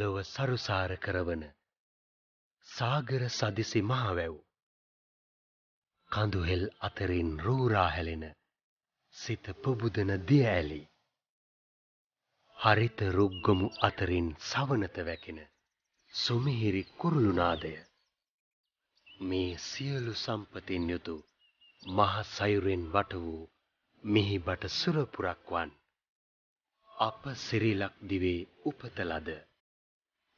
ලක් පොළොව සරුසාර කරවන සාගර සදිසි මහවැව්. කඳුහෙල් අතරින් රූරා හැලෙන සිත පුබුදන දිය ඇලි. හරිත රුග්ගොමු අතරින් සවනත වැකෙන සුමිහිරි කුරුළු නාදය මේ සියලු සම්පතින් යුතු මහ සයුරෙන් වට වූ මිහිබට සුරපුරක් වන්. අප සිරිලක් දිවේ උපත ලද.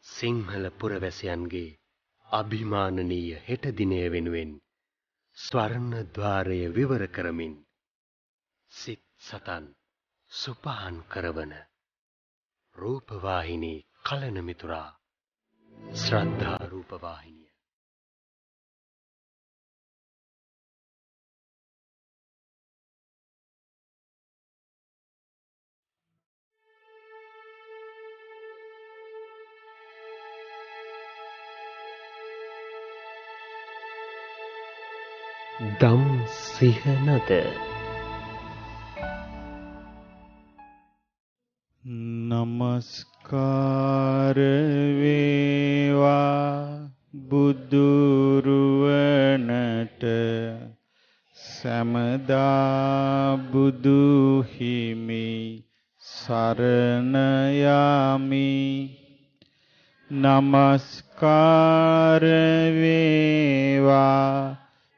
සිංහල පුරවැසියන්ගේ අභිමානනීය හෙට දිනය වෙනුවෙන් ස්වර්ණ ద్వාරය විවර කරමින් සිත් සතන් සුපහන් කරවන රූපවාහිනී කලන මිතුරා ශ්‍රද්ධා රූපවාහිනී. දම් සිහනද නමස්කාර වේවා බුදුරුවනට. සමදා බුදු හිමි සරණ යමි. නමස්කාර වේවා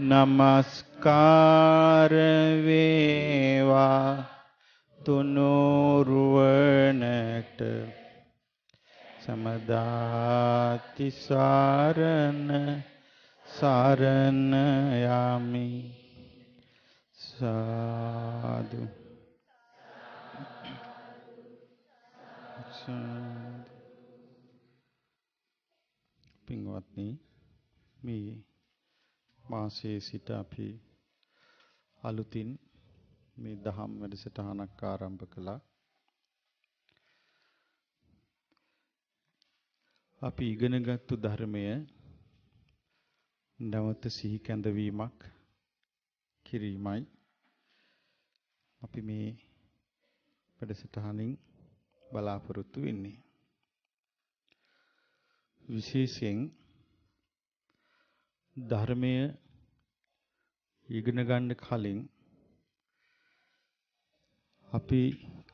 නමස්කාර වේවා. තුනුරුවනට සමදාති සාරණ සාරණ යමි. සාදු. පින්වත්නි මේ මාසයේ සිට අපි අලුතින් මේ දහම් වැඩසටහනක් ආරම්භ කළා. අපි ඉගෙනගත්තු ධර්මය නැවත සිහි කැඳවීමක් කිරීමයි අපි මේ වැඩසටහනින් බලාපොරොත්තු වෙන්නේ. විශේෂයෙන් ධර්මය ඉගෙන ගන්න කලින් අපි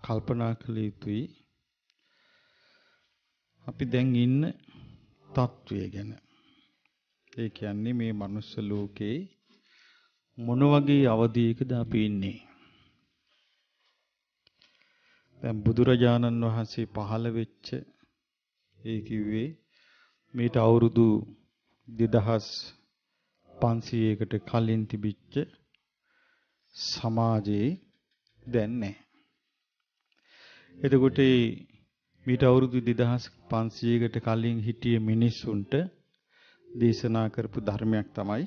කල්පනා කළ යුතුයි අපි දැන් ඉන්න තත්වය ගැන. ඒ කියන්නේ මේ මනුස්ස ලෝකේ මොන වගේ අවධියකද අපි ඉන්නේ? දැන් බුදුරජාණන් වහන්සේ පහළ වෙච්ච ඒ කිව්වේ මේට අවුරුදු 2000 500කට කලින් තිබිච්ච සමාජයේ දැන් නැහැ. එතකොට මීට අවුරුදු 2500කට කලින් හිටිය මිනිස්සුන්ට දේශනා කරපු ධර්මයක් තමයි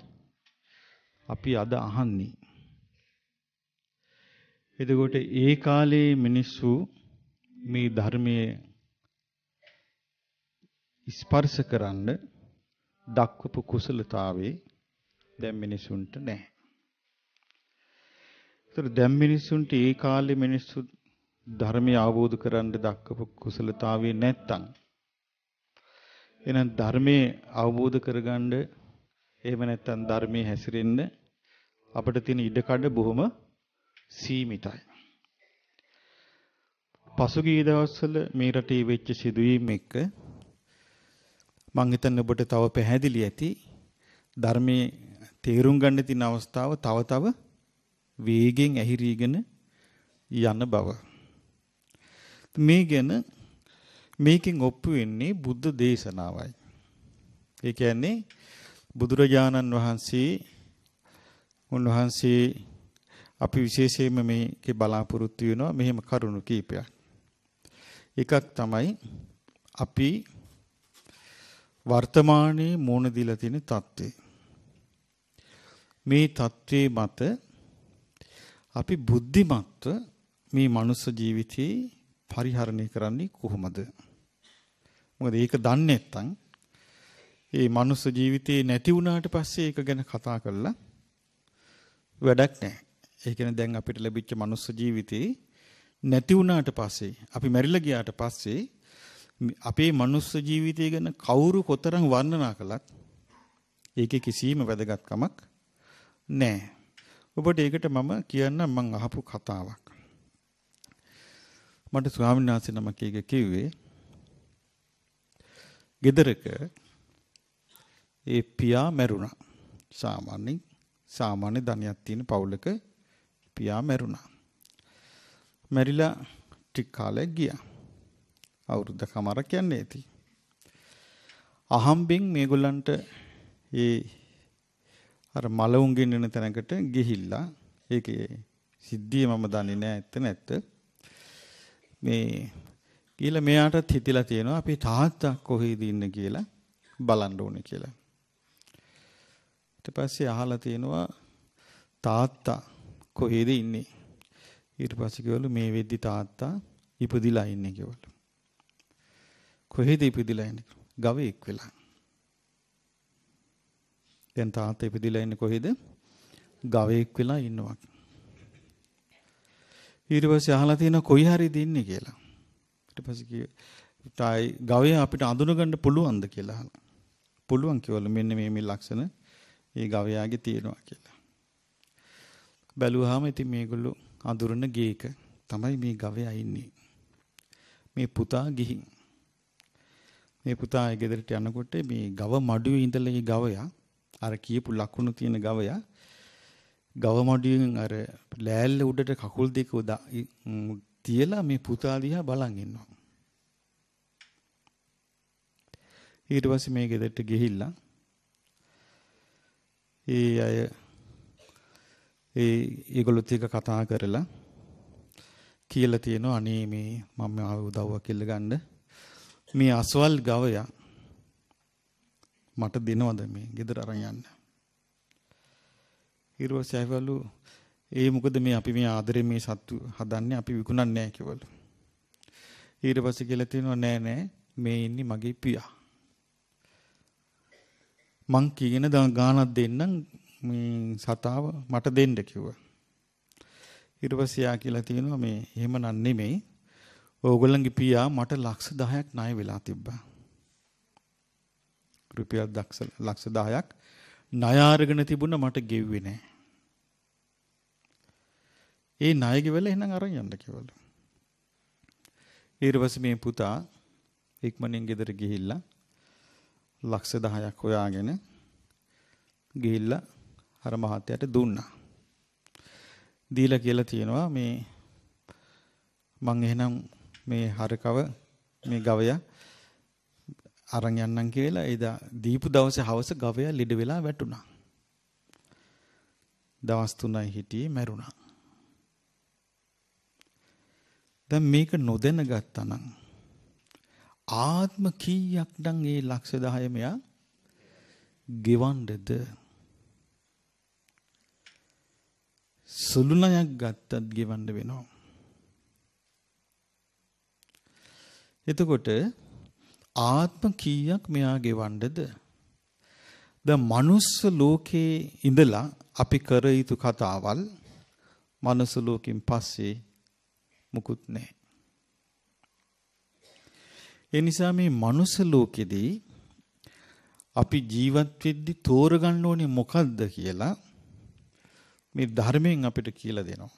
අපි අද අහන්නේ. එතකොට ඒ කාලේ මිනිස්සු මේ ධර්මයේ ස්පර්ශ කරන්න දක්වපු කුසලතාවේ දැන් මිනිසුන්ට නැහැ. ඒතර දැන් මිනිසුන්ට ඒ කාලේ මිනිස්සු ධර්මය අවබෝධ කරන්න දක්වපු කුසලතාවය නැත්තම් එහෙනම් ධර්මයේ අවබෝධ කරගන්න එහෙම නැත්තම් ධර්මයේ හැසිරෙන්න අපිට තියෙන ඉඩකඩ බොහොම සීමිතයි. පසුගිය දවස්වල මේ රටේ වෙච්ච සිදුවීම් එක්ක මම හිතන්නේ ඔබට තව පැහැදිලි ඇති ධර්මයේ තේරුම් ගන්න තියෙන අවස්ථාව තව තව වේගෙන් ඇහිරීගෙන යන බව. මේ ගැන මේකෙන් ඔප්පු වෙන්නේ බුද්ධ දේශනාවයි. ඒ කියන්නේ බුදුරජාණන් වහන්සේ උන්වහන්සේ අපි විශේෂයෙන්ම මේකේ බලාපොරොත්තු වෙනවා මෙහෙම කරුණු කීපයක්. එකක් තමයි අපි වර්තමානයේ මුණ දීලා තියෙන தત્ත්වය. මේ தત્ත්වයේ මත අපි බුද්ධිමත්ව මේ මනුස්ස ජීවිතේ පරිහරණය කරන්නේ කොහොමද? මොකද ඒක දන්නේ නැත්නම් ඒ මනුස්ස ජීවිතේ නැති වුණාට පස්සේ ඒක ගැන කතා කරලා වැඩක් නැහැ. ඒ කියන්නේ දැන් අපිට ලැබිච්ච මනුස්ස ජීවිතේ නැති වුණාට පස්සේ අපි මැරිලා ගියාට පස්සේ අපේ මනුස්ස ජීවිතය ගැන කවුරු කොතරම් වර්ණනා කළත් ඒකේ කිසිම වැදගත්කමක් නැහැ. ඔබට ඒකට මම කියන්නම් මං අහපු කතාවක්. මට ස්වාමීන් වහන්සේ නමක් ඒක කිව්වේ ගෙදරක ඒ පියා මැරුණා. සාමාන්‍ය සාමාන්‍ය ධනියක් තියෙන පවුලක පියා මැරුණා. මැරිලා ටික කාලයක් ගියා. අවුරුද්දකමාරක් යන්නේ ඇති. අහම්බෙන් මේගොල්ලන්ට ඒ අර මලවුන් ගෙන්නන තැනකට ගිහිල්ලා ඒකේ සිද්ධිය මම දන්නේ නැහැ ඇත්ත නැත්ත. මේ කියලා මෙයාටත් හිතිලා තියෙනවා අපි තාත්තා කොහෙද ඉන්නේ කියලා බලන්න ඕනේ කියලා. ඊට පස්සේ අහලා තියෙනවා තාත්තා කොහෙද ඉන්නේ? ඊට පස්සේ කිව්වලු මේ වෙද්දි තාත්තා ඉපදිලා ඉන්නේ කිව්වලු. කොහෙද ඉපදිලා ඉන්නේ? ගවයෙක් වෙලා. දැන් තාත්තා ඉපදිලා ඉන්නේ කොහෙද? ගවයෙක් වෙලා ඉන්නවා. ඊට පස්සේ අහලා තියෙනවා කොයි හරිද ඉන්නේ කියලා. ඊට පස්සේ කිව්වා ගවය අපිට අඳුනගන්න පුළුවන්ද කියලා අහලා. පුළුවන් කිව්වලු මෙන්න මේ මේ ලක්ෂණ ඒ ගවයාගේ තියෙනවා කියලා. බැලුවාම ඉතින් මේගොල්ලෝ අඳුරන ගේක තමයි මේ ගවයා ඉන්නේ. මේ පුතා ගිහින් මේ පුතා ඒ ගෙදරට යනකොට මේ ගව මඩුවේ ඉඳලා මේ ගවයා අර කියපු ලකුණු තියෙන ගවයා ගව මඩුවෙන් අර ලෑල්ල උඩට කකුල් දෙක තියලා මේ පුතා දිහා බලන් ඉන්නවා. ඊට පස්සේ මේ ගෙදරට ගිහිල්ලා ඒ අය ඒ ඒගොල්ලොත් එක්ක කතා කරලා කියලා තියෙනවා අනේ මේ මම ආව උදව්වක් ඉල්ල ගන්න මේ අසවල් ගවයා මට දෙනවද මේ ගෙදර අරන් යන්න ඊර්වසේ ඇවිල්ලු ඒ මොකද මේ අපි මේ ආදරේ මේ සත්තු හදන්නේ අපි විකුණන්නේ නැහැ කිව්වලු ඊට පස්සේ කියලා තියෙනවා නෑ නෑ මේ ඉන්නේ මගේ පියා මං කියන ගානක් දෙන්නම් මේ සතාව මට දෙන්න කිව්වා. ඊට පස්සේ යා කියලා තියෙනවා මේ එහෙමනම් නෙමෙයි. ඕගොල්ලන්ගේ පියා මට ලක්ෂ 10ක් ණය වෙලා තිබ්බා. රුපියල් ලක්ෂ 10ක් ණය අරගෙන තිබුණ මට ගෙව්වේ නැහැ. ඒ ණය ගෙවල එහෙනම් අරන් යන්න කිව්වලු. ඊට පස්සේ මේ පුතා ඉක්මනින් ගෙදර ගිහිල්ලා ලක්ෂ 10ක් හොයාගෙන ගිහිල්ලා අර මහත්තයාට දුන්නා. දීලා කියලා තියෙනවා මේ මං එහෙනම් මේ හරකව මේ ගවයා අරන් යන්නම් කියලා එදා දීපු දවසේ හවස ගවයා ලිඩ වෙලා වැටුණා. දවස් 3යි හිටියේ මැරුණා. දැන් මේක නොදැන ගත්තා නම් ආත්ම කීයක් නම් ඒ ලක්ෂ 10 මෙයා ගෙවන්නද සුළු ණයක් ගත්තත් ගෙවන්න වෙනවා. එතකොට ආත්ම කීයක් මෙයා ගෙවන්නද? දැන් මනුස්ස ලෝකේ ඉඳලා අපි කර යුතු කතාවල් මනුස්ස ලෝකෙන් පස්සේ මුකුත් නැහැ. ඒ නිසා මේ මනුස්ස ලෝකෙදී අපි ජීවත් වෙද්දි තෝරගන්න ඕනේ මොකද්ද කියලා මේ ධර්මයෙන් අපිට කියලා දෙනවා.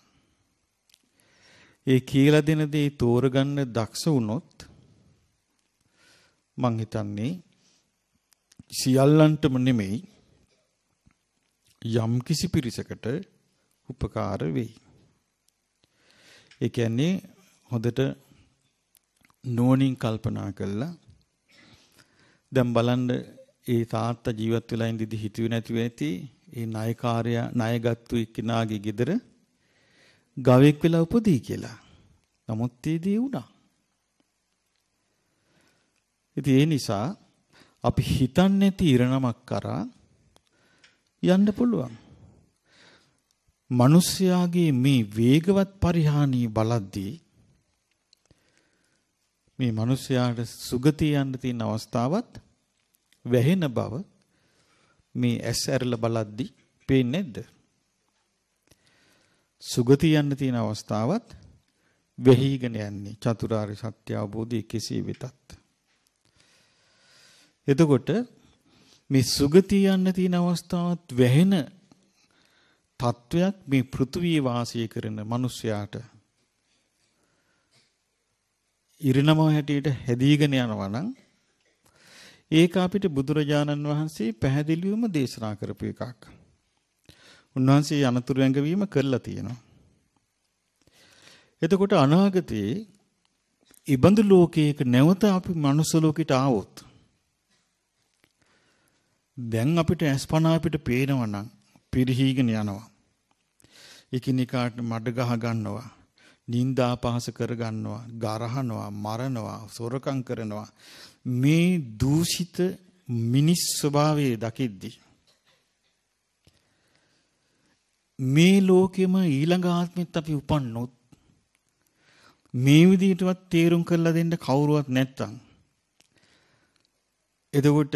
ඒ කියලා දෙන දේ තෝරගන්න දක්ෂ වුණොත් මං හිතන්නේ සියල්ලන්ටම නෙමෙයි යම් කිසි පිරිසකට උපකාර වෙයි. ඒ කියන්නේ හොඳට නුවණින් කල්පනා කළා දැන් බලන්න ඒ තාත්තා ජීවත් වෙලා ඉඳිදි හිතුවේ නැතුව ඇති ඒ ණයකාරයා ණයගත්තු එක්කෙනාගේ ගෙදර ගවෙක් වෙලා උපදී කියලා. නමුත් ඒදී වුණා. ඉතින් ඒ නිසා අපි හිතන්නේ නැති ඉරණමක් කරා යන්න පුළුවන්. මිනිස්යාගේ මේ වේගවත් පරිහානිය බලද්දී මේ මිනිස්යාට සුගතිය යන්න තියෙන අවස්ථාවත් වැහෙන බව මේ ඇස් ඇරලා බලද්දී පේන්නේ නැද්ද? සුගතිය යන්න තියෙන අවස්ථාවත් වෙහිගෙන යන්නේ චතුරාර්ය සත්‍ය අවබෝධය කෙසේ වෙතත්. එතකොට මේ සුගතිය යන්න තියෙන අවස්ථාවත් වැහෙන තත්වයක් මේ පෘථුවියේ වාසය කරන මිනිසයාට ඉරණම හැටියට හැදීගෙන යනවා නම් ඒක අපිට බුදුරජාණන් වහන්සේ පැහැදිලිවම දේශනා කරපු එකක්. උන්වහන්සේ අනතුරු ඇඟවීම කරලා තියෙනවා. එතකොට අනාගතයේ ඉබඳු ලෝකයක නැවත අපි මනුස්ස ලෝකෙට ආවොත් දැන් අපිට අස්පනා අපිට පේනවා නම් පිරිහීගෙන යනවා. එකිනෙකාට මඩ ගහ ගන්නවා. නිന്ദා පහස කර ගන්නවා, ගරහනවා, මරනවා, සොරකම් කරනවා. මේ දූෂිත මිනිස් ස්වභාවයේ දකිද්දී මේ ලෝකෙම ඊළඟ ආත්මෙත් අපි උපන්නොත් මේ විදිහටවත් තේරුම් කරලා දෙන්න කවුරුවත් නැත්තම් එතකොට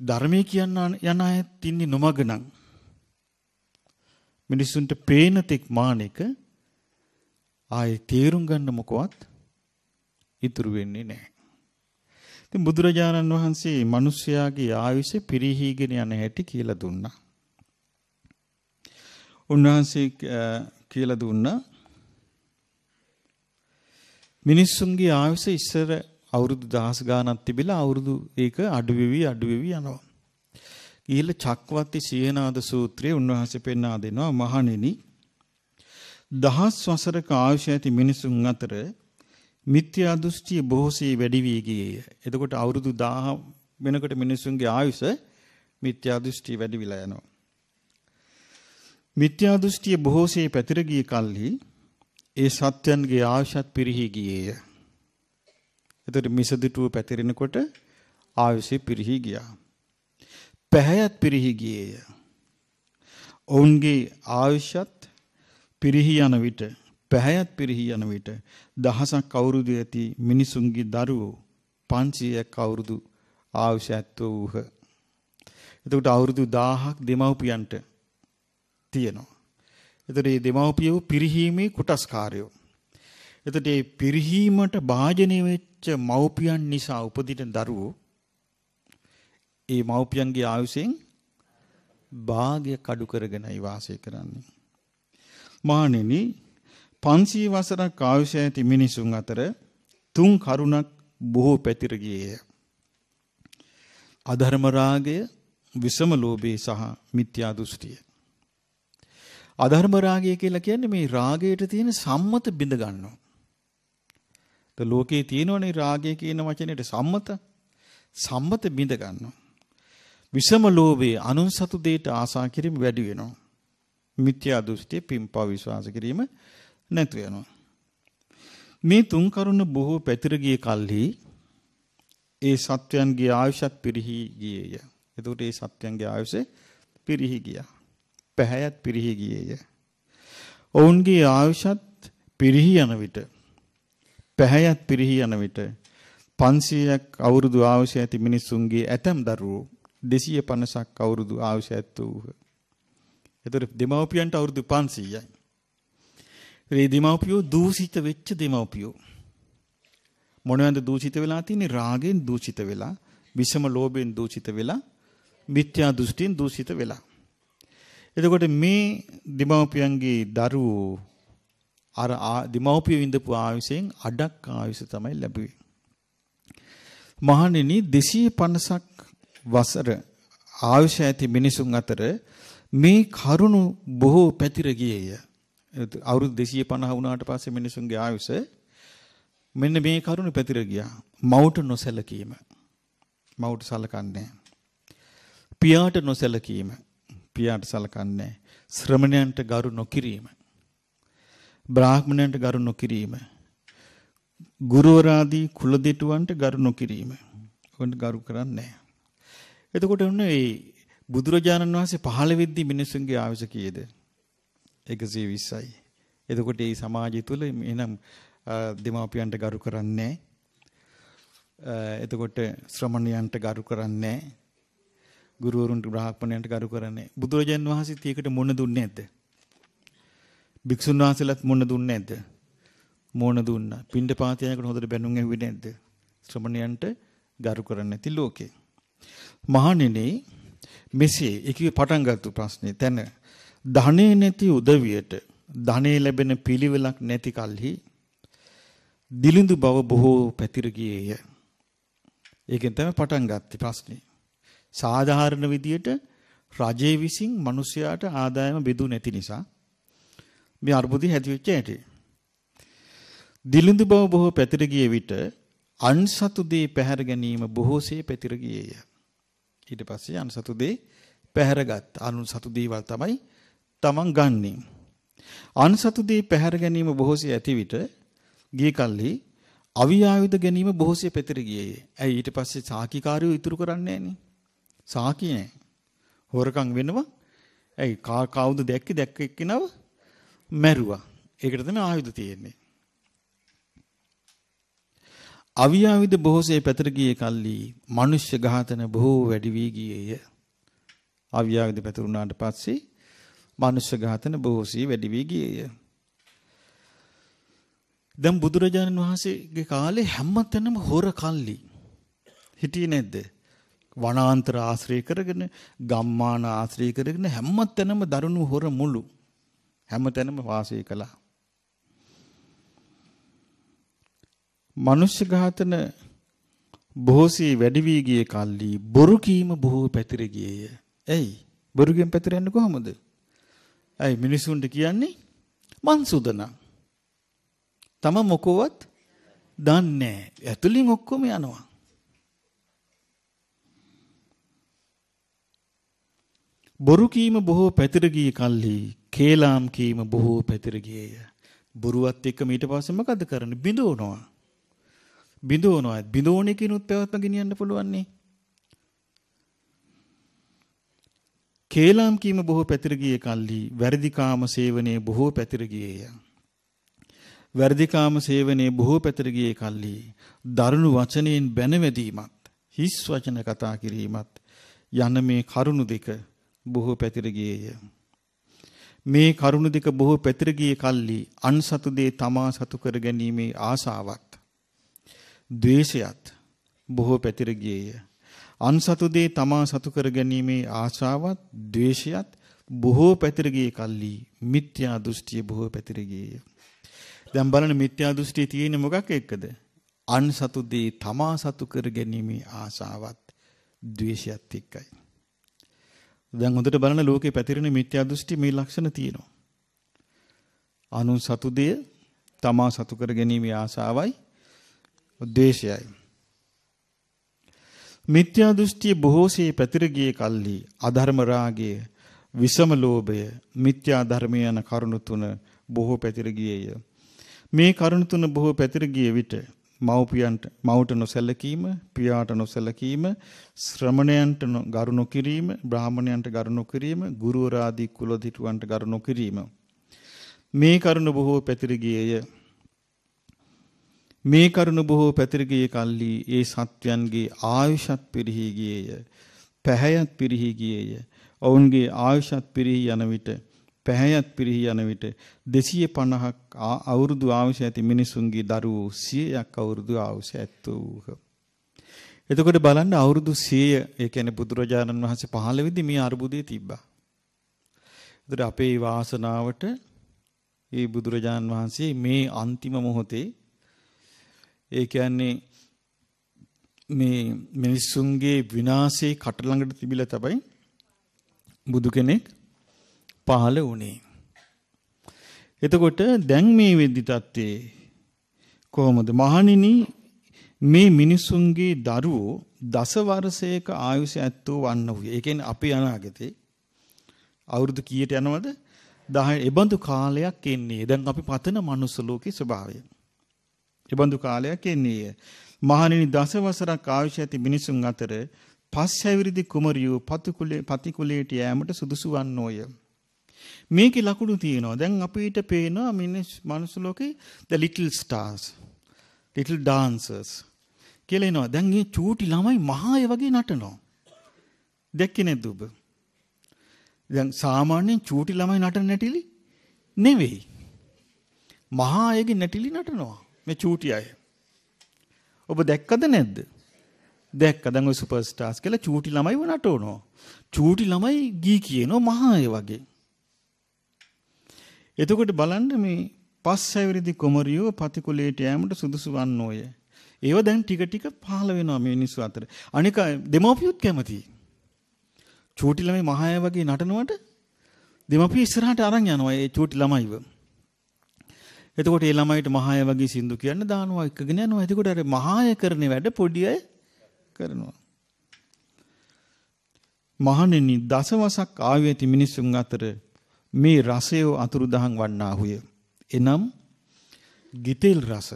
ධර්මයේ කියන්න යන අයත් ඉන්නේ නොමග නම් මිනිසුන්ට පේන තෙක් මානෙක ආයේ තේරුම් ගන්න මොකවත් ඉතුරු වෙන්නේ නැහැ. ඉතින් බුදුරජාණන් වහන්සේ මිනිස්යාගේ ආයුෂ පිරිහීගෙන යන හැටි කියලා දුන්නා. උන්වහන්සේ කියලා දුන්නා මිනිස්සුන්ගේ ආයුෂ ඉස්සර අවුරුදු දහස් ගාණක් තිබිලා අවුරුදු ඒක අඩු වෙවි අඩු වෙවි යනවා. ඊළ චක්වත්ති සීනාද සූත්‍රයේ උන්වහන්සේ පෙන්වා දෙනවා මහණෙනි දහස් වසරක ආයුෂ ඇති මිනිසුන් අතර මිත්‍යා දෘෂ්ටිය බොහෝසේ වැඩි වී ගියේය. එතකොට අවුරුදු 1000 වෙනකොට මිනිසුන්ගේ ආයුෂ මිත්‍යා දෘෂ්ටිය වැඩි වෙලා යනවා. මිත්‍යා දෘෂ්ටිය බොහෝසේ පැතිර ගිය කල්හි ඒ සත්‍යයන්ගේ ආයුෂත් පිරිහි ගියේය. එතකොට මිසදිටුව පැතිරෙනකොට ආයුෂය පිරිහි ගියා. පැහැයත් පිරිහි ගියේය. ඔවුන්ගේ ආයුෂත් පිරිහි යන විට පැහැයත් පිරිහි යන විට දහසක් අවුරුදු ඇති මිනිසුන්ගේ දරුවෝ 500ක් අවුරුදු ආයුෂ ඇත්තෝ වූහ. එතකොට අවුරුදු 1000ක් දෙමව්පියන්ට තියෙනවා. එතකොට මේ දෙමව්පියෝ පිරිහීමේ කුටස්කාරයෝ. එතකොට මේ පිරිහීමට භාජනය වෙච්ච මව්පියන් නිසා උපදින දරුවෝ ඒ මව්පියන්ගේ ආයුෂෙන් භාගය කඩු කරගෙනයි වාසය කරන්නේ. මානෙනි 500 වසරක් ආයුෂ ඇති මිනිසුන් අතර තුන් කරුණක් බොහෝ පැතිර ගියේය. අධර්ම රාගය, විසම ලෝභය සහ මිත්‍යා දෘෂ්ටිය. අධර්ම රාගය කියලා කියන්නේ මේ රාගයට තියෙන සම්මත බිඳ ගන්නවා. ද ලෝකේ තියෙනවනේ රාගය කියන වචනේට සම්මත සම්මත බිඳ ගන්නවා. විසම ලෝභයේ අනුන් සතු දෙයට ආසා කිරීම වැඩි වෙනවා. මිත්‍යා දෘෂ්ටිය පිම්පා විශ්වාස කිරීම නැතු වෙනවා. මේ තුන් කරුණ බොහෝ පැතිර ගිය කල්හි ඒ සත්වයන්ගේ ආයුෂත් පිරිහි ගියේය. එතකොට ඒ සත්වයන්ගේ ආයුෂ පිරිහි ගියා. පැහැයත් පිරිහි ගියේය. ඔවුන්ගේ ආයුෂත් පිරිහි යන විට පැහැයත් පිරිහි යන විට 500ක් අවුරුදු ආයුෂ ඇති මිනිසුන්ගේ ඇතම් දරුවෝ 250ක් අවුරුදු ආයුෂ ඇත්තූහ. එතකොට දෙමව්පියන්ට අවුරුදු 500යි. ඒ දෙමව්පියෝ දූෂිත වෙච්ච දෙමව්පියෝ. මොනවද දූෂිත වෙලා තියෙන්නේ? රාගෙන් දූෂිත වෙලා, විෂම ලෝභයෙන් දූෂිත වෙලා, මිත්‍යා දෘෂ්ටියෙන් දූෂිත වෙලා. එතකොට මේ දෙමව්පියන්ගේ දරුවෝ අර දෙමව්පිය විඳපු ආයුෂයෙන් අඩක් ආයුෂ තමයි ලැබුවේ. මහණෙනි 250ක් වසර ආයුෂ ඇති මිනිසුන් අතර මේ කරුණු බොහෝ පැතිර ගියේය. අවුරුදු 250 වුණාට පස්සේ මිනිසුන්ගේ ආයුෂ මෙන්න මේ කරුණු පැතිර ගියා. මවුට නොසැලකීම. මවුට සලකන්නේ පියාට නොසැලකීම. පියාට සලකන්නේ ශ්‍රමණයන්ට ගරු නොකිරීම. බ්‍රාහ්මණයන්ට ගරු නොකිරීම. ගුරුවරාදී කුලදිටුවන්ට ගරු නොකිරීම. උන්ට ගරු කරන්නේ නැහැ. එතකොට ඔන්න මේ බුදුරජාණන් වහන්සේ පහළ වෙද්දී මිනිසුන්ගේ ආයුෂ කීයද? 120යි. එතකොට මේ සමාජය තුළ එනම් දෙමාපියන්ට ගරු කරන්නේ එතකොට ශ්‍රමණයන්ට ගරු කරන්නේ ගුරුවරුන්ට බ්‍රාහ්මණයන්ට ගරු කරන්නේ බුදුරජාන් වහන්සේත් ඒකට මොන දුන්නේ නැද්ද? භික්ෂුන් වහන්සේලාත් මොන දුන්නේ නැද්ද? මොන දුන්නා. පින්ඩ පාතයකට හොඳට බැනුම් ඇහුවේ නැද්ද? ශ්‍රමණයන්ට ගරු කරන්නේ නැති ලෝකේ. මහණෙනි මෙසේ එකේ පටන් ගත්ත ප්‍රශ්නේ තැන ධනෙ නැති උදවියට ධනෙ ලැබෙන පිළිවෙලක් නැති කලෙහි දිලිඳු බව බොහෝ පැතිර ගියේය. ඒකෙන් තමයි පටන් ගත්තේ ප්‍රශ්නේ. සාධාරණ විදියට රජයේ විසින් මිනිසයාට ආදායම බෙදු නැති නිසා මේ අර්බුදي හැදිවෙච්ච ඇටි. දිලිඳු බව බොහෝ පැතිර ගිය විට අන්සතු දේ පැහැර ගැනීම බොහෝසේ පැතිර ගියේය. ඊට පස්සේ අන්සතු දේ පැහැරගත් අනුසතු දේවල් තමයි තමන් ගන්නෙ. අන්සතු දේ පැහැර ගැනීම බොහෝසේ ඇති විට ගිය කල්හි අවියායුධ ගැනීම බොහෝසේ පැතිර ගියේය. ඇයි ඊට පස්සේ සාකිකාරයෝ ඉතුරු කරන්නේ නැහනේ. සාකි නෑ. හොරකම් වෙනවා. ඇයි කවුද දැක්කේ දැක්ක එක්කිනව මැරුවා. ඒකට තමයි ආයුධ තියෙන්නේ. අවියාවිද බොහෝසේ පැතර ගියේ කල්ලි මිනිස්්‍ය ඝාතන බොහෝ වැඩි වී ගියේය. අවියාවිද පැතුරුණාට පස්සේ මිනිස්්‍ය ඝාතන බොහෝසේ වැඩි වී ගියේය. දැන් බුදුරජාණන් වහන්සේගේ කාලේ හැමතැනම හොර කල්ලි හිටියේ නැද්ද? වනාන්තර ආශ්‍රය කරගෙන ගම්මාන ආශ්‍රය කරගෙන හැමතැනම දරුණු හොර මුළු හැමතැනම වාසය කළා. මනුෂ්‍ය ඝාතන බොහෝසී වැඩි වී ගිය කල්ලි බොරු කීම බොහෝ පැතිර ගියේය. ඇයි? බොරුගෙන් පැතිරෙන්නේ කොහොමද? ඇයි මිනිසුන්ට කියන්නේ මං සුදනා. තම මොකවත් දන්නේ නැහැ. ඇතුලින් ඔක්කොම යනවා. බොරු කීම බොහෝ පැතිර ගිය කල්හි කේලාම් කීම බොහෝ පැතිර ගියේය. බොරුවත් එක්ක ඊට පස්සේ මොකද කරන්නේ? බිඳවනවා. බිඳවනවා. බිඳෝන එකිනුත් පැවැත්ම ගෙනියන්න පුළුවන් නේ. කේලාම් කීම බොහෝ පැතිර ගියේ කල්ලි වැරදිකාම සේවනයේ බොහෝ පැතිර ගියේය. වැරදිකාම සේවනයේ බොහෝ පැතිර ගියේ කල්ලි දරුණු වචනයෙන් බැනවැදීමත් හිස් වචන කතා කිරීමත් යන මේ කරුණු දෙක බොහෝ පැතිර ගියේය. මේ කරුණු දෙක බොහෝ පැතිර ගියේ කල්ලි අන්සතු දේ තමා සතු කර ගැනීමේ ආසාවත් ද්වේෂයත් බොහෝ පැතිර ගියේය. අන්සතු දේ තමා සතු කර ගැනීමේ ආශාවත් ද්වේෂයත් බොහෝ පැතිර ගියේ කල්ලි මිත්‍යා දෘෂ්ටිය බොහෝ පැතිර ගියේය. දැන් බලන්න මිත්‍යා දෘෂ්ටිය තියෙන්නේ මොකක් එක්කද? අන්සතු දේ තමා සතු කර ගැනීමේ ආශාවත් ද්වේෂයත් එක්කයි. දැන් හොඳට බලන්න ලෝකේ පැතිරෙන මිත්‍යා දෘෂ්ටි මේ ලක්ෂණ තියෙනවා. අනුන් සතු දේ තමා සතු කර ගැනීමේ ආශාවයි ද්වේෂයයි. මිත්‍යා දෘෂ්ටිය බොහෝසේ පැතිර ගියේ කල්හි අධර්ම රාගය, විසම ලෝභය, මිත්‍යා ධර්මය යන කරුණු තුන බොහෝ පැතිර ගියේය. මේ කරුණු තුන බොහෝ පැතිර ගිය විට මව්පියන්ට මවට නොසැලකීම, පියාට නොසැලකීම, ශ්‍රමණයන්ට ගරු නොකිරීම, බ්‍රාහමණයන්ට ගරු නොකිරීම, ගුරුවරාදී කුලදිටුවන්ට ගරු නොකිරීම. මේ කරුණ බොහෝ පැතිර ගියේය. මේ කරුණ බොහෝ පැතිර ගියේ කල්ලි ඒ සත්වයන්ගේ ආයුෂත් පිරිහි ගියේය. පැහැයත් පිරිහි ගියේය. ඔවුන්ගේ ආයුෂත් පිරිහි යන විට පැහැයත් පිරිහි යන විට 250ක් අවුරුදු ආයුෂ ඇති මිනිසුන්ගේ දරුවෝ 100ක් අවුරුදු ආයුෂ ඇත්තූහ. එතකොට බලන්න අවුරුදු 100 ඒ කියන්නේ බුදුරජාණන් වහන්සේ පහළ වෙද්දි මේ අරුබුදේ තිබ්බා. ඒතර අපේ වාසනාවට මේ බුදුරජාණන් වහන්සේ මේ අන්තිම මොහොතේ ඒ කියන්නේ මේ මිනිස්සුන්ගේ විනාශේ කට ළඟට තිබිලා තමයි බුදු කෙනෙක් පහළ වුණේ. එතකොට දැන් මේ වෙද්දි තත්ත්වේ කොහොමද මහණෙනි මේ මිනිසුන්ගේ දරුවෝ දස වර්ෂයක ආයුෂ ඇත්තෝ වන්න වූයේ. ඒ කියන්නේ අපි අනාගතේ අවුරුදු කීයට යනවද? 10 එබඳු කාලයක් එන්නේ. දැන් අපි පතන මනුස්ස ලෝකේ ස්වභාවය. එබඳු කාලයක් එන්නේය. මහණෙනි දසවසරක් ආයුෂ ඇති මිනිසුන් අතර පස් හැවිරිදි කුමරියෝ පතිකුලේ පතිකුලේට යෑමට සුදුසු වන්නෝය. මේකේ ලකුණු තියෙනවා. දැන් අපිට පේනවා මිනිස් මනුස්ස ලෝකේ the little stars, little dancers කියලා එනවා. දැන් මේ චූටි ළමයි මහාය වගේ නටනවා. දැක්කේ නැද්ද ඔබ? දැන් සාමාන්‍යයෙන් චූටි ළමයි නටන නැටිලි නෙවෙයි. මහා අයගේ නැටිලි නටනවා. මේ චූටි අය. ඔබ දැක්කද නැද්ද? දැක්ක දැන් ඔය සුපර් ස්ටාර්ස් කියලා චූටි ළමයිව නටවනවා. චූටි ළමයි ගී කියනවා මහා අය වගේ. එතකොට බලන්න මේ පස් හැවිරිදි කුමරියෝ පතිකුලයට යෑමට සුදුසු වන්නෝය. ඒව දැන් ටික ටික පහළ වෙනවා මේ මිනිස්සු අතර. අනික දෙමව්පියොත් කැමතියි. චූටි ළමයි මහාය වගේ නටනවට දෙමව්පිය ඉස්සරහට අරන් යනවා ඒ චූටි ළමයිව. එතකොට ඒ ළමයිට මහාය වගේ සින්දු කියන්න දානවා එකගෙන යනවා. එතකොට අර මහාය කරන වැඩ පොඩි අය කරනවා. මහණෙනි දසවසක් ආයු ඇති මිනිසුන් අතර මේ රසය අතුරුදහන් වන්නාහුය. එනම් ගිතෙල් රස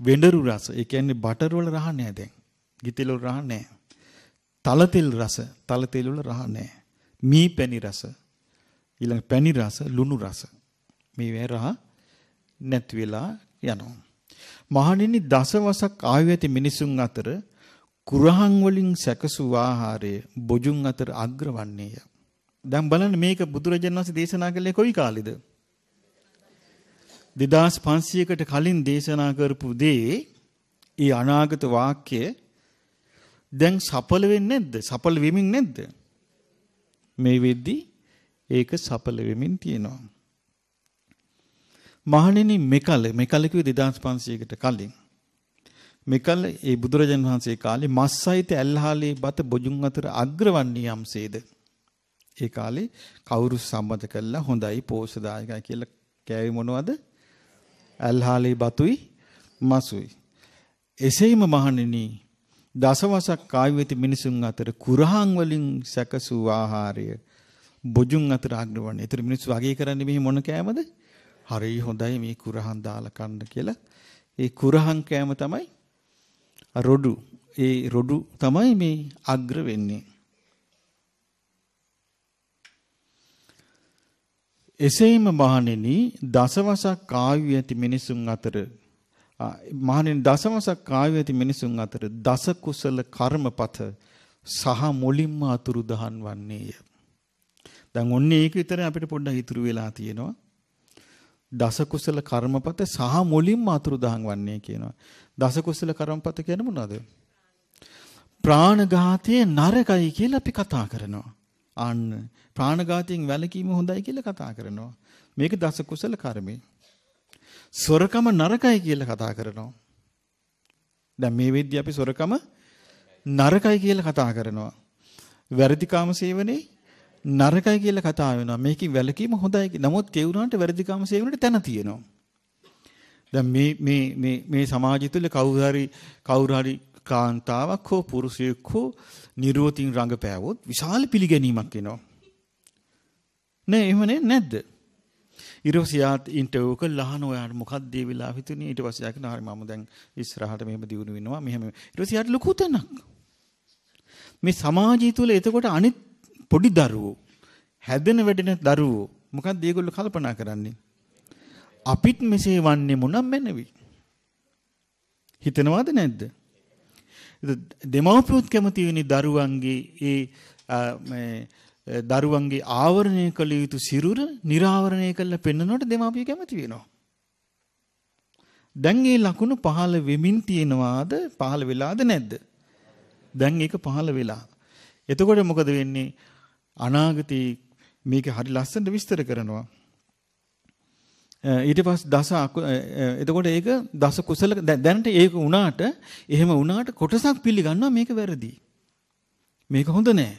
වෙඬරු රස ඒ කියන්නේ බටර් වල රහ නැහැ දැන්. ගිතෙල් වල රහ නැහැ. තල තෙල් රස තල තෙල් වල රහ නැහැ. මී පැණි රස ඊළඟ පැණි රස ලුණු රස මේ වේ රහ නැති වෙලා යනවා. මහණෙනි දසවසක් ආයු ඇති මිනිසුන් අතර කුරහන් වලින් සැකසූ ආහාරය බොජුන් අතර අග්‍රවන්නේය. දැන් බලන්න මේක බුදුරජාණන් වහන්සේ දේශනා කළේ කොයි කාලෙද? 2500කට කලින් දේශනා කරපු දේ ඒ අනාගත වාක්‍ය දැන් සඵල වෙන්නේ නැද්ද? සඵල වෙමින් නැද්ද? මේ වෙද්දී ඒක සඵල වෙමින් තියෙනවා. මහණෙනි මෙකල මෙකල කිව්වේ 2500කට කලින් මෙකල ඒ බුදුරජාන් වහන්සේ කාලේ මස්සයිත ඇල්හාලේ බත බොජුන් අතර අග්‍රවන්නේ යම්සේද ඒ කාලේ කවුරු සම්මත කළා හොඳයි පෝෂදායකයි කියලා කෑවේ මොනවද ඇල්හාලේ බතුයි මසුයි එසේම මහණෙනි දසවසක් කායවෙති මිනිසුන් අතර කුරහන් වලින් සැකසූ ආහාරය බොජුන් අතර අග්‍රවන්නේ. ඒතර මිනිස්සු අගය කරන්නේ මෙහි මොන කෑමද? හරි හොඳයි මේ කුරහන් දාලා කන්න කියලා. ඒ කුරහන් කෑම තමයි රොඩු. ඒ රොඩු තමයි මේ අග්‍ර වෙන්නේ. එසේම මහණෙනි දසවසක් ආයු ඇති මිනිසුන් අතර මහණෙනි දසවසක් ආයු ඇති මිනිසුන් අතර දස කුසල කර්මපත සහ මුලින්ම අතුරු දහන් වන්නේය. දැන් ඔන්නේ ඒක විතර අපිට පොඩ්ඩක් ඉතුරු වෙලා තියෙනවා. දස කුසල කර්මපත සහ මුලින්ම අතුරු දහන් වන්නේ කියනවා. දස කුසල කර්මපත කියන්නේ මොනවද? ප්‍රාණඝාතයේ නරකයි කියලා අපි කතා කරනවා. අන්න ප්‍රාණඝාතයෙන් වැළකීම හොඳයි කියලා කතා කරනවා. මේක දස කුසල කර්මේ. සොරකම නරකයි කියලා කතා කරනවා. දැන් මේ වෙද්දී අපි සොරකම නරකයි කියලා කතා කරනවා. වැරදි කාම සේවනේ නරකයි කියලා කතා වෙනවා. මේකේ වැළකීම හොඳයි. නමුත් ඒ වුණාට වැරදි කාම සේවනට තැන තියෙනවා. දැන් මේ මේ මේ මේ සමාජය තුළ කවුරු හරි කවුරු හරි කාන්තාවක් හෝ පුරුෂයෙක් හෝ නිර්වතින් රඟපෑවොත් විශාල පිළිගැනීමක් එනවා. නෑ එහෙම නැද්ද? ඊට පස්සේ යාත් ඉන්ටර්විව් එක ලහන ඔයාට මොකක්ද ඒ වෙලාව හිතුනේ? ඊට පස්සේ යාකින හරි මම දැන් ඉස්සරහට මෙහෙම දියුණු වෙනවා මෙහෙම. ඊට පස්සේ යාට ලොකු තැනක්. මේ සමාජය තුළ එතකොට අනිත් පොඩි දරුවෝ හැදෙන වැඩෙන දරුවෝ මොකක්ද ඒගොල්ලෝ කල්පනා කරන්නේ? අපිත් මෙසේ වන්නේ මොනම් මැනවි? හිතනවාද නැද්ද? දෙමව්පියොත් කැමති වෙන්නේ දරුවන්ගේ ඒ මේ දරුවන්ගේ ආවරණය කළ යුතු සිරුර निराවරණය කළා පෙන්වනකොට දෙමාපිය කැමති වෙනවා. දැන් මේ ලකුණු පහළ වෙමින් තියෙනවාද පහළ වෙලාද නැද්ද? දැන් ඒක පහළ වෙලා. එතකොට මොකද වෙන්නේ? අනාගතේ මේක හරි ලස්සනට විස්තර කරනවා. Uh, ඊට පස්සේ දස uh, uh, එතකොට ඒක දස කුසල දැනට ඒක වුණාට එහෙම වුණාට කොටසක් පිළිගන්නවා මේක වැරදි. මේක හොඳ නෑ.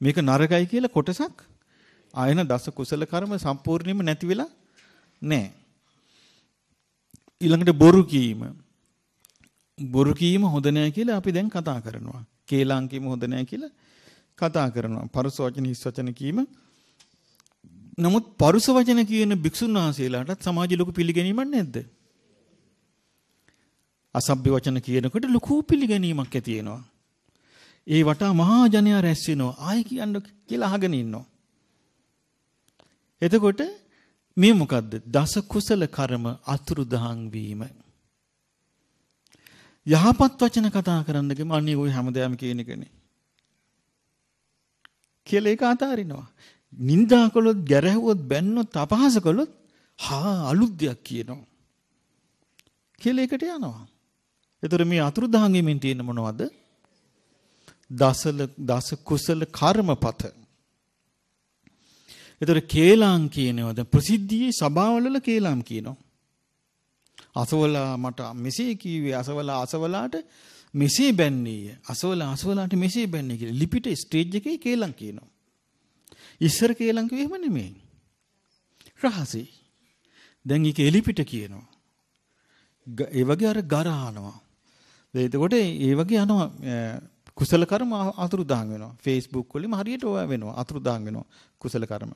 මේක නරකයි කියලා කොටසක් ආයන දස කුසල කර්ම සම්පූර්ණයෙන්ම නැති වෙලා නෑ. ඊළඟට බොරු කීම. බොරු කීම හොඳ නෑ කියලා අපි දැන් කතා කරනවා. කේලම් කීම හොඳ නෑ කියලා කතා කරනවා. පරස වචන හිස් වචන කීම නමුත් පරුස වචන කියන භික්ෂුන් වහන්සේලාටත් සමාජ ලොකු පිළිගැනීමක් නැද්ද? අසභ්‍ය වචන කියනකොට ලොකු පිළිගැනීමක් ඇති වෙනවා. ඒ වටා මහා ජනයා රැස් වෙනවා. ආයි කියන්න කියලා අහගෙන ඉන්නවා. එතකොට මේ මොකද්ද? දස කුසල කර්ම අතුරුදහන් වීම. යහපත් වචන කතා කරන්න ගියම අනේ ওই හැමදාම කියන එකනේ. කියලා ඒක අතාරිනවා. නින්දා කළොත්, ගැරහුවොත්, බැන්නොත්, අපහාස කළොත් හා අලුත් දෙයක් කියනවා. කියලා ඒකට යනවා. ඒතර මේ අතුරුදහන් වීමෙන් තියෙන මොනවද? දසල දස කුසල කර්මපත. ඒතර කේලාම් කියනවාද ප්‍රසිද්ධියේ සභාවවල කේලාම් කියනවා. අසවලා මට මෙසේ කිව්වේ අසවලා අසවලාට මෙසේ බැන්නේය. අසවලා අසවලාට මෙසේ බැන්නේ කියලා ලිපිට ස්ටේජ් එකේ කේලම් කියනවා. ඉස්සර කේලම් කිව්වේ එහෙම නෙමෙයි. රහසේ. දැන් ඒක එලිපිට කියනවා. ඒ වගේ අර ගරහනවා. එතකොට ඒ වගේ යනවා කුසල කර්ම අතුරුදහන් වෙනවා. Facebook වලින්ම හරියට ඔය වෙනවා. අතුරුදහන් වෙනවා කුසල කර්ම.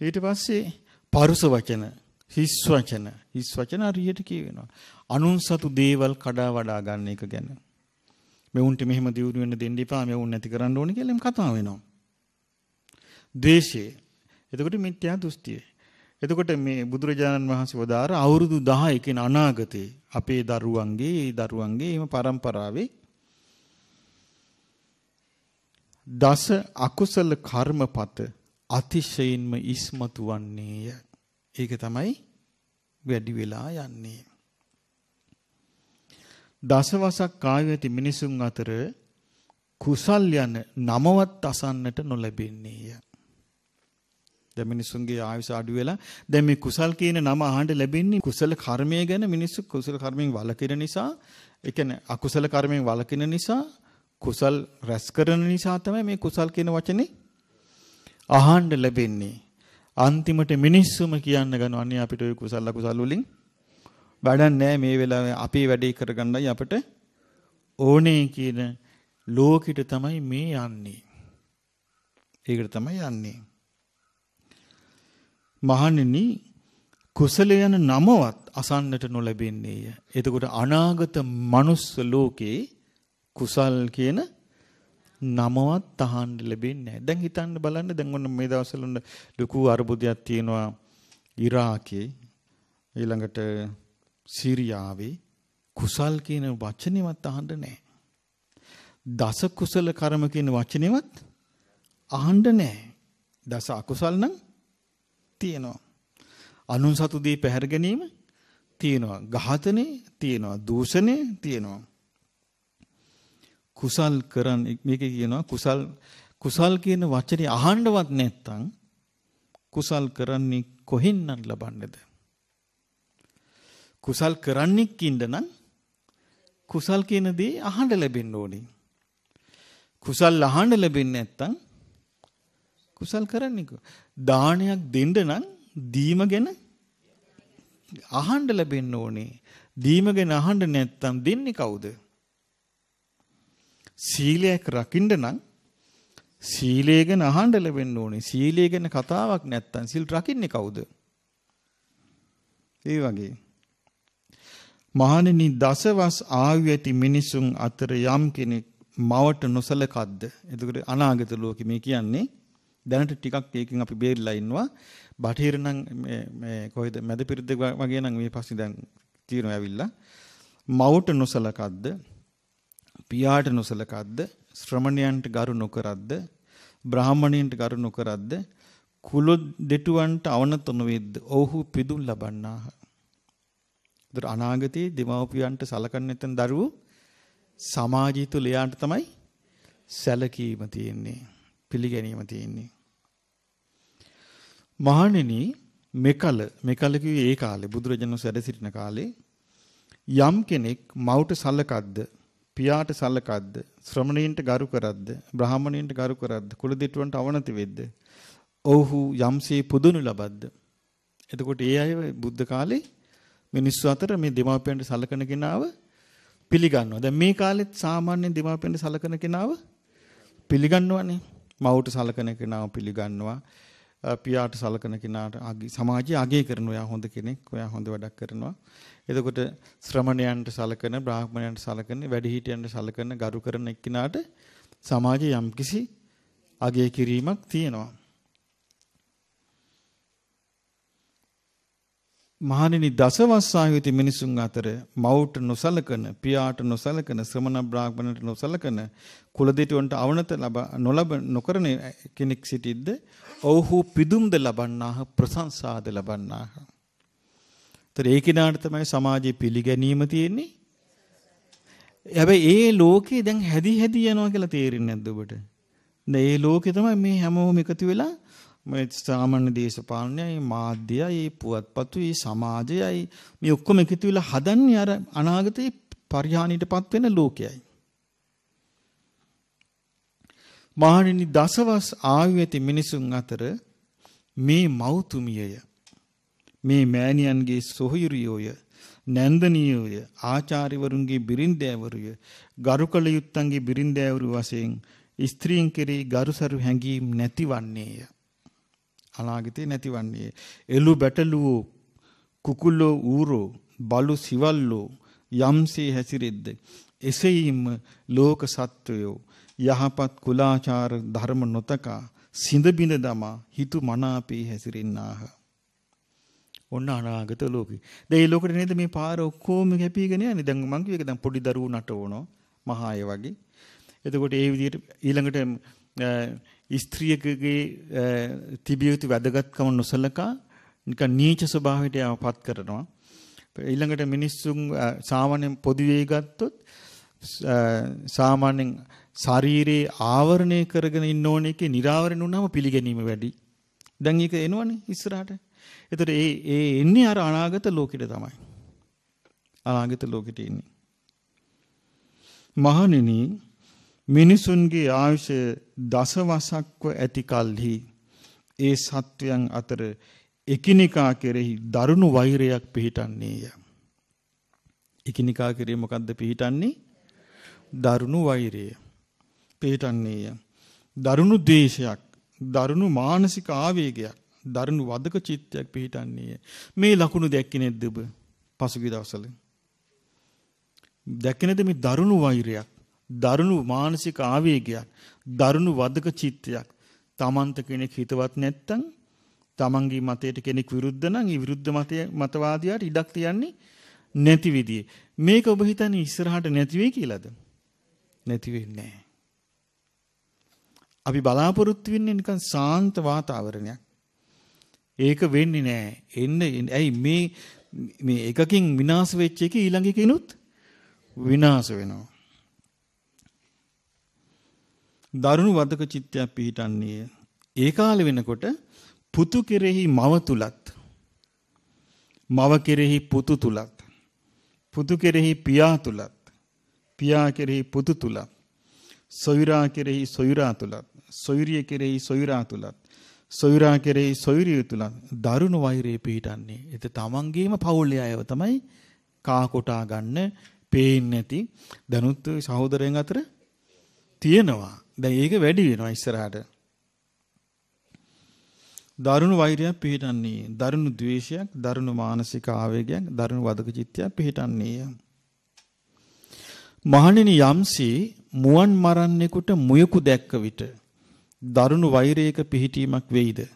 ඊට පස්සේ පරුස වචන හිස් වචන හිස් වචන හරියට කියවෙනවා. අනුන් සතු දේවල් කඩා වඩා ගන්න එක ගැන. මෙවුන්ට මෙහෙම දියුණු වෙන්න දෙන්න එපා මෙවුන් නැති කරන්න ඕනේ කියලා එම් කතා වෙනවා. ද්වේෂය. එතකොට මිත්‍යා දෘෂ්ටිය. එතකොට මේ බුදුරජාණන් වහන්සේ වදාර අවුරුදු 10 කියන අනාගතේ අපේ දරුවන්ගේ ඒ දරුවන්ගේ එම પરම්පරාවේ දස අකුසල කර්මපත අතිශයින්ම ඉස්මතු වන්නේය. ඒක තමයි වැඩි වෙලා යන්නේ. දසවසක් ආයු ඇති මිනිසුන් අතර කුසල් යන නමවත් අසන්නට නොලැබෙන්නේය. දැන් මිනිසුන්ගේ ආයුෂ අඩු වෙලා දැන් මේ කුසල් කියන නම අහන්න ලැබෙන්නේ කුසල කර්මය ගැන මිනිස්සු කුසල කර්මයෙන් වළකින නිසා ඒ කියන්නේ අකුසල කර්මයෙන් වළකින නිසා කුසල් රැස් කරන නිසා තමයි මේ කුසල් කියන වචනේ අහන්න ලැබෙන්නේ. අන්තිමට මිනිස්සුම කියන්න ගනවා අනේ අපිට ওই කුසල අකුසල වලින් වැඩක් නැහැ මේ වෙලාවේ අපේ වැඩේ කරගන්නයි අපිට ඕනේ කියන ලෝකෙට තමයි මේ යන්නේ. ඒකට තමයි යන්නේ. මහණෙනි කුසල යන නමවත් අසන්නට නොලැබෙන්නේය. එතකොට අනාගත මනුස්ස ලෝකේ කුසල් කියන නමවත් අහන්න ලැබෙන්නේ නැහැ. දැන් හිතන්න බලන්න දැන් ඔන්න මේ දවස්වල ලොකු අරුබුදයක් තියෙනවා ඉරාකේ ඊළඟට සිරියාවේ කුසල් කියන වචනේවත් අහන්න නැහැ. දස කුසල කර්ම කියන වචනේවත් අහන්න නැහැ. දස අකුසල් නම් තියෙනවා. අනුන් සතු දී පැහැර ගැනීම තියෙනවා. ඝාතනේ තියෙනවා. දූෂණේ තියෙනවා. කුසල් කරන් මේකේ කියනවා කුසල් කුසල් කියන වචනේ අහන්නවත් නැත්තම් කුසල් කරන්නේ කොහෙන්නම් ලබන්නේද කුසල් කරන්නෙක් ඉන්න නම් කුසල් කියන දේ අහන්න ලැබෙන්න ඕනේ කුසල් අහන්න ලැබෙන්නේ නැත්තම් කුසල් කරන්නේ දානයක් දෙන්න නම් දීම ගැන අහන්න ලැබෙන්න ඕනේ දීම ගැන අහන්න නැත්තම් දෙන්නේ කවුද සීලයක් රකින්න නම් සීලය ගැන අහන්න ලැබෙන්න ඕනේ. සීලය ගැන කතාවක් නැත්තම් සිල් රකින්නේ කවුද? ඒ වගේ. මහණෙනි දසවස් ආයු ඇති මිනිසුන් අතර යම් කෙනෙක් මවට නොසලකද්ද? එතකොට අනාගත ලෝකෙ මේ කියන්නේ දැනට ටිකක් ඒකෙන් අපි බේරිලා ඉන්නවා. බටහිර නම් මේ මේ කොහෙද? මැද පිරිද්ද වගේ නම් මේ පස්සේ දැන් తీරන ඇවිල්ලා. මවට නොසලකද්ද? පියාට නොසලකද්ද? ශ්‍රමණයන්ට ගරු නොකරද්ද? බ්‍රාහමණයන්ට ගරු නොකරද්ද? කුල දෙටුවන්ට අවනත නොවේද්ද? ඔහු පිදුම් ලබන්නාහ. ඒතර අනාගතයේ දෙමව්පියන්ට සලකන්නේ නැතන දරුවෝ සමාජය තුල එයාට තමයි සැලකීම තියෙන්නේ පිළිගැනීම තියෙන්නේ. මහණෙනි මෙකල මෙකල කිව්වේ ඒ කාලේ බුදුරජාණන් වැඩ සිටින කාලේ යම් කෙනෙක් මව්ට සලකද්ද පියාට සලකද්ද ශ්‍රමණීන්ට ගරු කරද්ද බ්‍රාහමණීන්ට ගරු කරද්ද කුලදිටුවන්ට අවනති වෙද්ද ඔව්හු යම්සේ පුදුනු ලබද්ද? එතකොට ඒ අය බුද්ධ කාලේ මිනිස්සු අතර මේ දෙමාපියන්ට සලකන කෙනාව පිළිගන්නවා. දැන් මේ කාලෙත් සාමාන්‍යයෙන් දෙමාපියන්ට සලකන කෙනාව පිළිගන්නවනේ. මව්ට සලකන කෙනාව පිළිගන්නවා. පියාට සලකන කෙනාට සමාජයේ අගය කරන ඔයා හොඳ කෙනෙක්, ඔයා හොඳ වැඩක් කරනවා. එතකොට ශ්‍රමණයන්ට සලකන, බ්‍රාහ්මණයන්ට සලකන, වැඩිහිටියන්ට සලකන, ගරු කරන එක්කිනාට සමාජයේ යම්කිසි අගය කිරීමක් තියෙනවා. මහණෙනි දසවස් ආයුති මිනිසුන් අතර මවුට නොසලකන පියාට නොසලකන ශ්‍රමණ බ්‍රාහ්මණට නොසලකන කුල දෙටුවන්ට අවනත ලබ නොලබ නොකරන කෙනෙක් සිටිද්ද ඔව්හු පිදුම්ද ලබන්නාහ ප්‍රශංසාද ලබන්නාහ. ତර ඒ කිනාට තමයි සමාජයේ පිළිගැනීම තියෙන්නේ. හැබැයි ඒ ලෝකේ දැන් හැදි හැදි යනවා කියලා තේරෙන්නේ නැද්ද ඔබට? දැන් ඒ ලෝකේ තමයි මේ හැමෝම එකතු වෙලා මේ සාමාන්‍ය දේශපාලනයයි මාධ්‍යයයි පුවත්පතුයි සමාජයයි මේ ඔක්කොම එකතු වෙලා හදන්නේ අර අනාගතේ පරිහානියටපත් වෙන ලෝකයයි. මහණෙනි දසවස් ආයු ඇති මිනිසුන් අතර මේ මෞතුමියය මේ මෑණියන්ගේ සොහොයුරියෝය නැන්දනියෝය ආචාර්යවරුන්ගේ බිරින්දෑවරුය ගරුකල යුත්තන්ගේ බිරින්දෑවරු වශයෙන් ස්ත්‍රීන් කෙරෙහි ගරුසරු හැඟීම් නැතිවන්නේය අනාගතේ නැතිවන්නේ. එළු බැටළුවෝ කුකුල්ලෝ ඌරෝ බලු සිවල්ලෝ යම්සේ හැසිරෙද්ද එසෙයින්ම ලෝක සත්වයෝ යහපත් කුලාචාර ධර්ම නොතකා සිඳ බිඳ දමා හිතු මනාපේ හැසිරෙන්නාහ. ඔන්න අනාගත ලෝකේ. දැන් මේ ලෝකෙට නේද මේ පාර ඔක්කොම කැපීගෙන යන්නේ. දැන් මං කිව්ව එක දැන් පොඩි දරුවෝ නටවනවා මහාය වගේ. එතකොට ඒ විදිහට ඊළඟට ස්ත්‍රියකගේ තිබිය යුතු වැදගත්කම නොසලකා නිකන් නීච ස්වභාවයට යවපත් කරනවා. ඊළඟට මිනිස්සුන් සාමාන්‍යයෙන් පොදුවේ ගත්තොත් සාමාන්‍යයෙන් ශරීරේ ආවරණය කරගෙන ඉන්න ඕන එකේ निराවරණ වුණාම පිළිගැනීම වැඩි. දැන් ඒක එනවනේ ඉස්සරහට. ඒතර ඒ ඒ එන්නේ අර අනාගත ලෝකෙට තමයි. අනාගත ලෝකෙට ඉන්නේ. මහණෙනි මිනිසුන්ගේ ආයුෂ දසවසක්ව ඇති කල්හි ඒ සත්වයන් අතර එකිනෙකා කෙරෙහි දරුණු වෛරයක් පිහිටන්නේය. එකිනෙකා කෙරෙහි මොකද්ද පිහිටන්නේ? දරුණු වෛරය පිහිටන්නේය. දරුණු ද්වේෂයක්, දරුණු මානසික ආවේගයක්, දරුණු වදක චිත්තයක් පිහිටන්නේය. මේ ලකුණු දැක්කේ නැද්ද ඔබ? පසුගිය දවස්වල. දැක්කේ නැද්ද මේ දරුණු වෛරයක්? දරුණු මානසික ආවේගයක්, දරුණු වදක චිත්තයක්. තමන්ට කෙනෙක් හිතවත් නැත්තම් තමන්ගේ මතයට කෙනෙක් විරුද්ධ නම් ඒ විරුද්ධ මතය මතවාදියාට ඉඩක් තියන්නේ නැති විදිහේ. මේක ඔබ හිතන්නේ ඉස්සරහට නැති වෙයි කියලාද? නැති වෙන්නේ අපි බලාපොරොත්තු වෙන්නේ නිකන් සාන්ත වාතාවරණයක්. ඒක වෙන්නේ නැහැ. එන්න ඇයි මේ මේ එකකින් විනාශ වෙච්ච එක ඊළඟ එකකිනුත් විනාශ වෙනවා. දරුණු වදක චිත්තයක් පිහිටන්නේය. ඒ කාලෙ වෙනකොට පුතු කෙරෙහි මව තුලත් මව කෙරෙහි පුතු තුලත් පුතු කෙරෙහි පියා තුලත් පියා කෙරෙහි පුතු තුලත් සොයුරා කෙරෙහි සොයුරා තුලත් සොයුරිය කෙරෙහි සොයුරා තුලත් සොයුරා කෙරෙහි සොයුරිය තුලත් දරුණු වෛරය පිහිටන්නේ. ඒත තමන්ගේම පවුලේ අයව තමයි කා කොටා ගන්න පේන්නේ නැති දනුත් සහෝදරයන් අතර තියෙනවා. දැන් ඒක වැඩි වෙනවා ඉස්සරහට. දරුණු වෛරයක් පිහිටන්නේ, දරුණු ද්වේෂයක්, දරුණු මානසික ආවේගයක්, දරුණු වදක චිත්තයක් පිහිටන්නේය. මහණෙනි යම්සේ මුවන් මරන්නෙකුට මුයකු දැක්ක විට දරුණු වෛරයක පිහිටීමක් වෙයිද?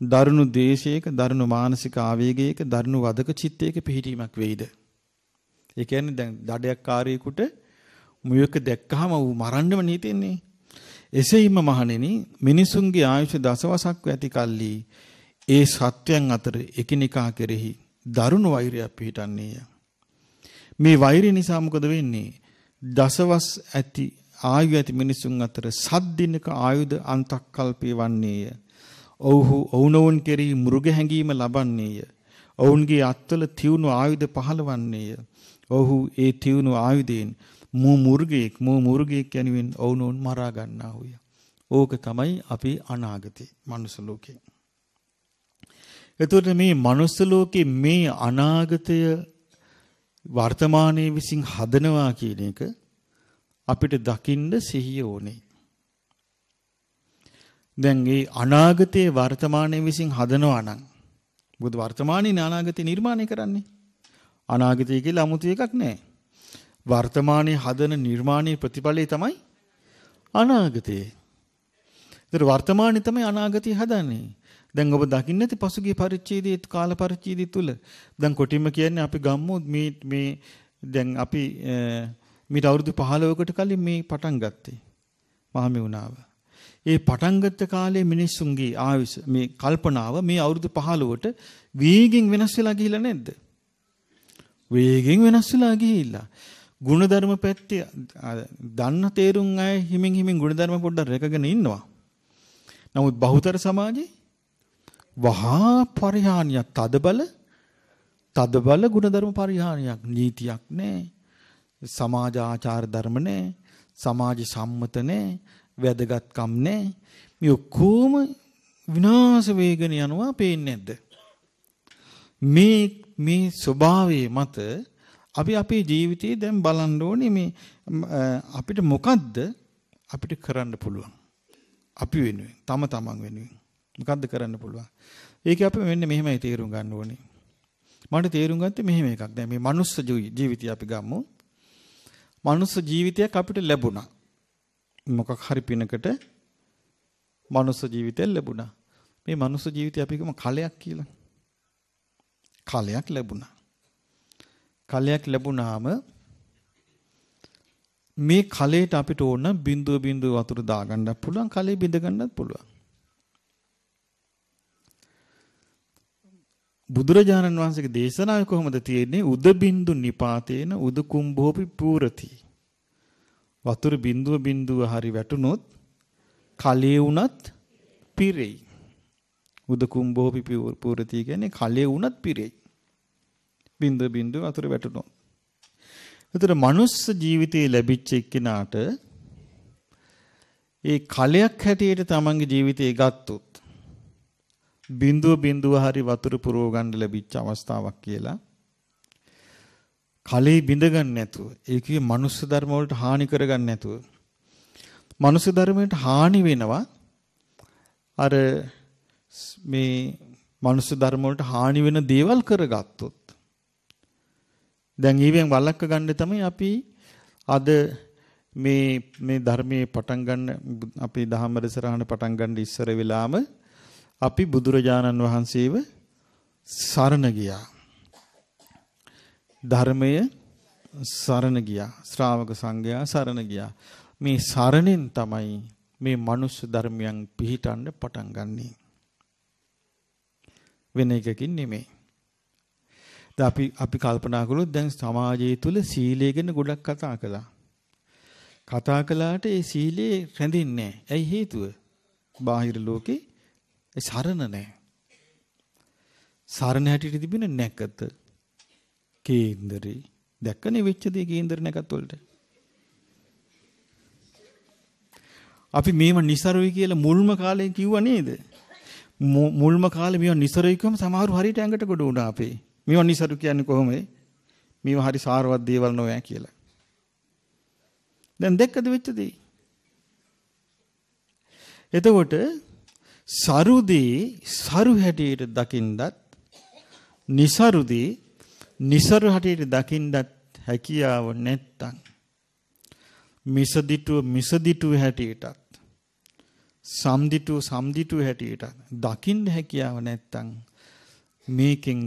දරුණු ද්වේෂයක, දරුණු මානසික ආවේගයක, දරුණු වදක චිත්තයක පිහිටීමක් වෙයිද? ඒ කියන්නේ දැන් දඩයක් කාර්යයකට මුයක දැක්කහම ඌ මරන්නම නීතින්නේ. එසේම මහණෙනි මිනිසුන්ගේ ආයුෂ දසවසක් ඇති කල්ලි ඒ සත්‍යයන් අතර එකිනෙකා කෙරෙහි දරුණු වෛරයක් පිහිටන්නේය. මේ වෛරය නිසා මොකද වෙන්නේ? දසවස් ඇති ආයු ඇති මිනිසුන් අතර සත් දිනක ආයුධ අන්තක්කල්පේ වන්නේය. ඔව්හු ඔවුනොවුන් කෙරෙහි මෘග හැඟීම ලබන්නේය. ඔවුන්ගේ අත්වල තියුණු ආයුධ පහළවන්නේය. ඔව්හු ඒ තියුණු ආයුධයෙන් මූ මුර්ගයෙක් මූ මුර්ගයෙක් යනුවෙන් ඔවුනොවුන් මරා ගන්නා වූය. ඕක තමයි අපේ අනාගතේ මනුස්ස ලෝකේ. එතකොට මේ මනුස්ස ලෝකේ මේ අනාගතය වර්තමානයේ විසින් හදනවා කියන එක අපිට දකින්න සිහිය ඕනේ. දැන් මේ අනාගතයේ වර්තමානයේ විසින් හදනවා නම් මොකද වර්තමානයේ අනාගතය නිර්මාණය කරන්නේ. අනාගතය කියලා 아무තු එකක් නැහැ. වර්තමානයේ හදන නිර්මාණයේ ප්‍රතිඵලය තමයි අනාගතය. ඒතර වර්තමානයේ තමයි අනාගතය හදන්නේ. දැන් ඔබ දකින්න ඇති පසුගිය පරිච්ඡේදයේ කාල පරිච්ඡේදය තුල දැන් කොටින්ම කියන්නේ අපි ගම්මු මේ මේ දැන් අපි මීට අවුරුදු 15කට කලින් මේ පටන් ගත්තේ මහමෙවුනාව. ඒ පටන්ගත්ත කාලේ මිනිස්සුන්ගේ ආයුෂ මේ කල්පනාව මේ අවුරුදු 15ට වේගෙන් වෙනස් වෙලා ගිහිල්ලා නැද්ද? වේගෙන් වෙනස් වෙලා ගිහිල්ලා. ಗುಣධර්ම පැත්තේ දන්න තේරුම් අය හිමින් හිමින් ಗುಣධර්ම පොඩ්ඩක් රැකගෙන ඉන්නවා. නමුත් බහුතර සමාජේ වහා පරිහානියක් තදබල තදබල ಗುಣධර්ම පරිහානියක් නීතියක් නැහැ. සමාජ ආචාර ධර්ම නැහැ. සමාජ සම්මත නැහැ. වැදගත්කම් නැහැ. මේ ඔක්කොම විනාශ වේගන යනවා පේන්නේ නැද්ද? මේ මේ ස්වභාවයේ මත අපි අපේ ජීවිතේ දැන් බලන්න ඕනේ මේ අපිට මොකද්ද අපිට කරන්න පුළුවන් අපි වෙනුවෙන් තම තමන් වෙනුවෙන් මොකද්ද කරන්න පුළුවන් ඒක අපි මෙන්න මෙහෙමයි තේරුම් ගන්න ඕනේ මට තේරුම් ගත්තේ මෙහෙම එකක් දැන් මේ මනුස්ස ජීවිතය අපි ගමු මනුස්ස ජීවිතයක් අපිට ලැබුණා. මොකක් හරි පිනකට මනුස්ස ජීවිතයක් ලැබුණා. මේ මනුස්ස ජීවිතය අපි කියමු කලයක් කියලා. කලයක් ලැබුණා. කලයක් ලැබුණාම මේ කලයට අපිට ඕන බිඳුව බිඳුව වතුර දාගන්නත් පුළුවන් කලේ බිඳ ගන්නත් පුළුවන්. බුදුරජාණන් වහන්සේගේ දේශනාවේ කොහොමද තියෙන්නේ උද බින්දු නිපාතේන උද කුම්භෝපි පූරති. වතුර බිඳුව බිඳුව හරි වැටුනොත් කලේ උනත් පිරෙයි. උද කුම්භෝපි පූරති කියන්නේ කලේ උනත් පිරෙයි. බින්ද බින්දු අතර වැටුණොත්. ඒතර මනුස්ස ජීවිතේ ලැබිච්ච එක්කෙනාට ඒ කලයක් හැටියට තමන්ගේ ජීවිතේ ගත්තොත් බින්දුව බින්දුව හරි වතුර පුරව ගන්න ලැබිච්ච අවස්ථාවක් කියලා. කලේ බිඳ ගන්න නැතුව ඒකේ මනුස්ස ධර්ම වලට හානි කර ගන්න නැතුව. මනුස්ස ධර්මයට හානි වෙනවා. අර මේ මනුස්ස ධර්ම වලට හානි වෙන දේවල් කරගත්තොත්. දැන් ඊවෙන් වළක්ව ගන්න තමයි අපි අද මේ මේ ධර්මයේ පටන් ගන්න අපි දහම් වැඩසටහන පටන් ගන්න ඉස්සර වෙලාම අපි බුදුරජාණන් වහන්සේව සරණ ගියා. ධර්මය සරණ ගියා. ශ්‍රාවක සංඝයා සරණ ගියා. මේ සරණෙන් තමයි මේ මනුස්ස ධර්මයන් පිහිටන්න පටන් ගන්නෙ. වෙන එකකින් නෙමෙයි. අපි අපි කල්පනා කළොත් දැන් සමාජය තුල සීලය ගැන ගොඩක් කතා කළා. කතා කළාට ඒ සීලේ රැඳෙන්නේ නැහැ. ඇයි හේතුව? බාහිර ලෝකේ ඒ සරණ නැහැ. සරණ හැටියට තිබෙන නැකත. කේන්දරේ. දැක්කනේ වෙච්ච දේ කේන්දර නැකත් වලට. අපි මේව નિසරුයි කියලා මුල්ම කාලේ කිව්වා නේද? මුල්ම කාලේ මේව નિසරුයි කියවම සමහරු හරියට ඇඟට ගොඩ වුණා අපේ. මේවා නිසරු කියන්නේ කොහොමද? මේවා හරි සාරවත් දේවල් නොවෑ කියලා. දැන් දැක්කද වෙච්ච දේ? එතකොට සරුදී සරු හැටියට දකින්නත් નિසරුදී નિසරු හැටියට දකින්නත් හැකියාව නැත්තම් මිසදිටුව මිසදිටුව හැටියටත් සම්දිටුව සම්දිටුව හැටියට දකින්න හැකියාව නැත්තම් මේකෙන්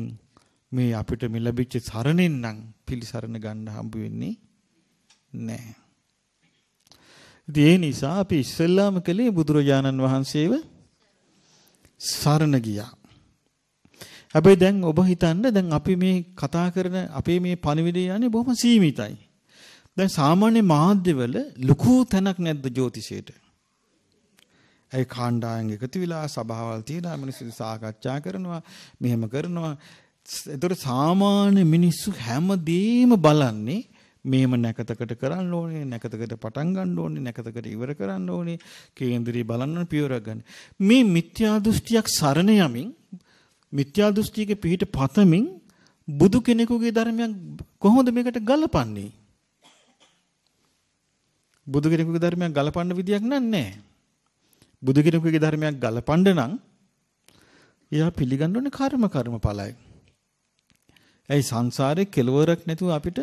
මේ අපිට මේ ලැබිච්ච සරණෙන් නම් පිළිසරණ ගන්න හම්බ වෙන්නේ නැහැ. ඒ නිසා අපි ඉස්සෙල්ලාම කළේ බුදුරජාණන් වහන්සේව සරණ ගියා. හැබැයි දැන් ඔබ හිතන්න දැන් අපි මේ කතා කරන අපේ මේ පණිවිඩය යන්නේ බොහොම සීමිතයි. දැන් සාමාන්‍ය මාධ්‍යවල ලুকু තැනක් නැද්ද ජ්‍යොතිෂයට? ඒ කාණ්ඩායම් එකතු වෙලා සභාවල් තියලා මිනිස්සු සාකච්ඡා කරනවා මෙහෙම කරනවා එතකොට සාමාන්‍ය මිනිස්සු හැමදේම බලන්නේ මේම නැකතකට කරන්න ඕනේ නැකතකට පටන් ගන්න ඕනේ නැකතකට ඉවර කරන්න ඕනේ කේන්දරී බලන්න පියවරක් ගන්න. මේ මිත්‍යා දෘෂ්ටියක් සරණ යමින් මිත්‍යා දෘෂ්ටියක පිහිට පතමින් බුදු කෙනෙකුගේ ධර්මයක් කොහොමද මේකට ගලපන්නේ? බුදු කෙනෙකුගේ ධර්මයක් ගලපන්න විදියක් නැහැ. බුදු කෙනෙකුගේ ධර්මයක් ගලපන්න නම් එයා පිළිගන්න ඕනේ කර්ම කර්මඵලයි. ඇයි සංසාරේ කෙලවරක් නැතුව අපිට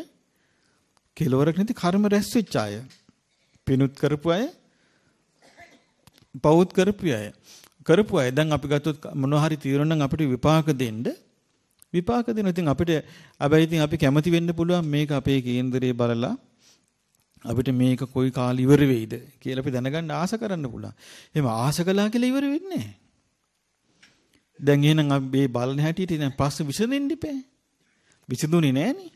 කෙලවරක් නැති කර්ම රැස් වෙච්ච අය. පිනුත් කරපු අය පවුත් කරපු අය. කරපු අය දැන් අපි ගත්තොත් මොනවා හරි තීරණ නම් අපිට විපාක දෙන්න විපාක දෙන. ඉතින් අපිට හැබැයි ඉතින් අපි කැමති වෙන්න පුළුවන් මේක අපේ කේන්දරේ බලලා අපිට මේක කොයි කාලෙ ඉවර වෙයිද කියලා අපි දැනගන්න ආස කරන්න පුළුවන්. එහෙම ආස කළා කියලා ඉවර වෙන්නේ නැහැ. දැන් එහෙනම් අපි මේ බලන හැටියට දැන් ප්‍රශ්න විසඳෙන්න ඉපේ. විසඳුනේ නැහනේ.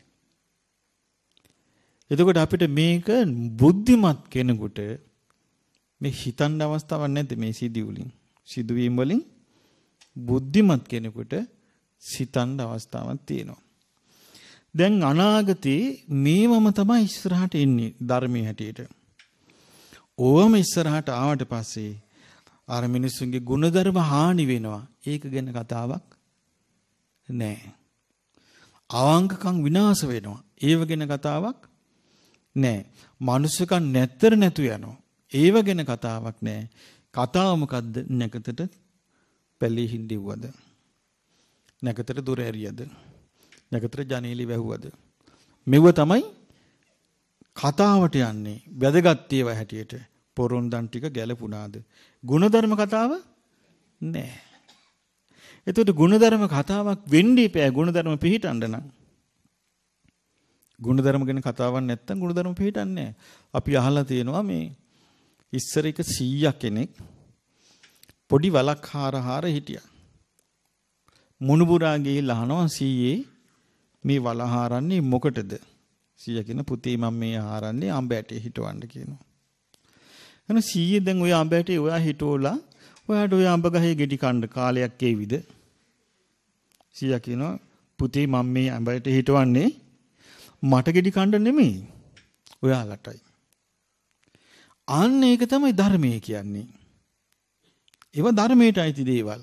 එතකොට අපිට මේක බුද්ධිමත් කෙනෙකුට මේ හිතන්න අවස්ථාවක් නැද්ද මේ සිදුවලින්? සිදුවීම් වලින් බුද්ධිමත් කෙනෙකුට සිතන්න අවස්ථාවක් තියෙනවා. දැන් අනාගතේ මේවම තමයි ඉස්සරහට එන්නේ ධර්මයේ හැටියට. ඕවම ඉස්සරහට ආවට පස්සේ අර මිනිස්සුන්ගේ ಗುಣධර්ම හානි වෙනවා. ඒක ගැන කතාවක් නෑ. අවංකකම් විනාශ වෙනවා. ඒව ගැන කතාවක් නෑ. මනුස්සකම් නැත්තර නැතු යනවා. ඒව ගැන කතාවක් නෑ. කතාව මොකද්ද? නැකතට පැලී හින්දිව්වද? නැකතට දොර ඇරියද? නැකතට ජනේලි වැහුවද? මෙව තමයි කතාවට යන්නේ. වැදගත් ඒවා හැටියට පොරොන්දන් ටික ගැලපුණාද? ಗುಣධර්ම කතාව නෑ. එතකොට ಗುಣධර්ම කතාවක් වෙන්නේ පෑ ಗುಣධර්ම පිළිටන්න නම් ගුණධර්ම ගැන කතාවක් නැත්තම් ගුණධර්ම පිළිටන්නේ අපි අහලා තියෙනවා මේ ඉස්සර එක 100 කෙනෙක් පොඩි වලක් හාරහාර හිටියා. මුණුබුරා ගිහිල්ලා අහනවා 100 මේ වල හාරන්නේ මොකටද? 100 කියන පුතේ මම මේ හාරන්නේ අඹ ඇටේ හිටවන්න කියනවා. එන 100 දැන් ඔය අඹ ඇටේ ඔයා හිටෝලා ඔයාට ඔය අඹ ගහේ ගෙඩි කන්න කාලයක් ඒවිද? 100 කියනවා පුතේ මම මේ අඹ ඇටේ හිටවන්නේ මට ගෙඩි කන්න නෙමෙයි. ඔයාලටයි. අන්න ඒක තමයි ධර්මයේ කියන්නේ. ඒව ධර්මයට අයිති දේවල්.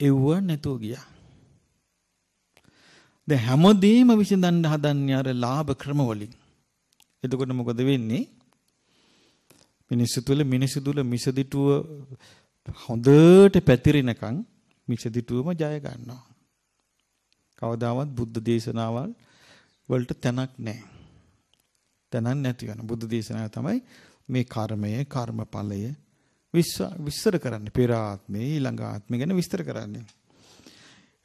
එව්ව නැතුව ගියා. දැන් හැමදේම විසඳන්න හදන්නේ අර ලාභ ක්‍රම වලින්. එතකොට මොකද වෙන්නේ? මිනිස්සු තුල මිනිස්සු තුල මිසදිටුව හොඳට පැතිරෙනකන් මිසදිටුවම ජය ගන්නවා. කවදාවත් බුද්ධ දේශනාවල් වලට තැනක් නැහැ. තැනක් නැති වෙන බුද්ධ දේශනාව තමයි මේ කර්මය, කර්මඵලය විස්තර කරන්නේ. පෙර ආත්මේ ඊළඟ ආත්මේ ගැන විස්තර කරන්නේ.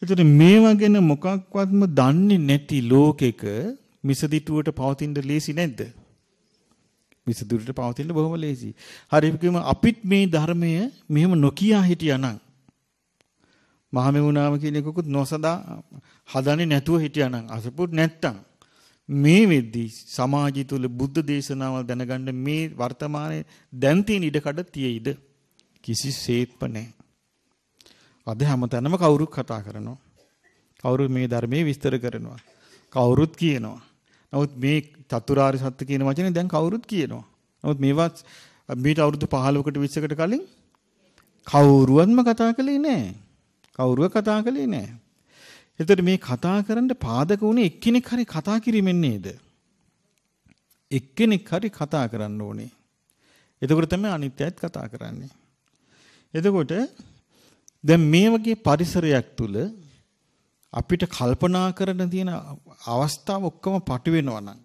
ඒතර මේවා ගැන මොකක්වත්ම දන්නේ නැති ලෝකෙක මිසදිටුවට පවතින්න ලේසි නැද්ද? මිසදිටුවට පවතින්න බොහොම ලේසි. හරි අපිත් මේ ධර්මය මෙහෙම නොකියා හිටියානම් මහමෙවුනාම කියන එකකුත් නොසදා හදන්නේ නැතුව හිටියානම් අසපුත් නැත්තම් මේ වෙද්දී සමාජය තුල බුද්ධ දේශනාවල් දැනගන්න මේ වර්තමානයේ දැන් තියෙන ඉඩකඩ තියෙයිද කිසිසේත්ම නැහැ. අද හැමතැනම කවුරුත් කතා කරනවා. කවුරුත් මේ ධර්මයේ විස්තර කරනවා. කවුරුත් කියනවා. නමුත් මේ චතුරාර්ය සත්‍ය කියන වචනේ දැන් කවුරුත් කියනවා. නමුත් මේවත් මීට අවුරුදු 15කට 20කට කලින් කවුරුවත්ම කතා කළේ නැහැ. කවුරුව කතා කළේ නැහැ. එතකොට මේ කතා කරන්න පාදක වුණේ එක්කෙනෙක් හරි කතා කිරීමෙන් නේද? එක්කෙනෙක් හරි කතා කරන්න ඕනේ. එතකොට තමයි අනිත්‍යයත් කතා කරන්නේ. එතකොට දැන් මේ වගේ පරිසරයක් තුල අපිට කල්පනා කරන තියෙන අවස්ථාව ඔක්කොම පටු වෙනවා නම්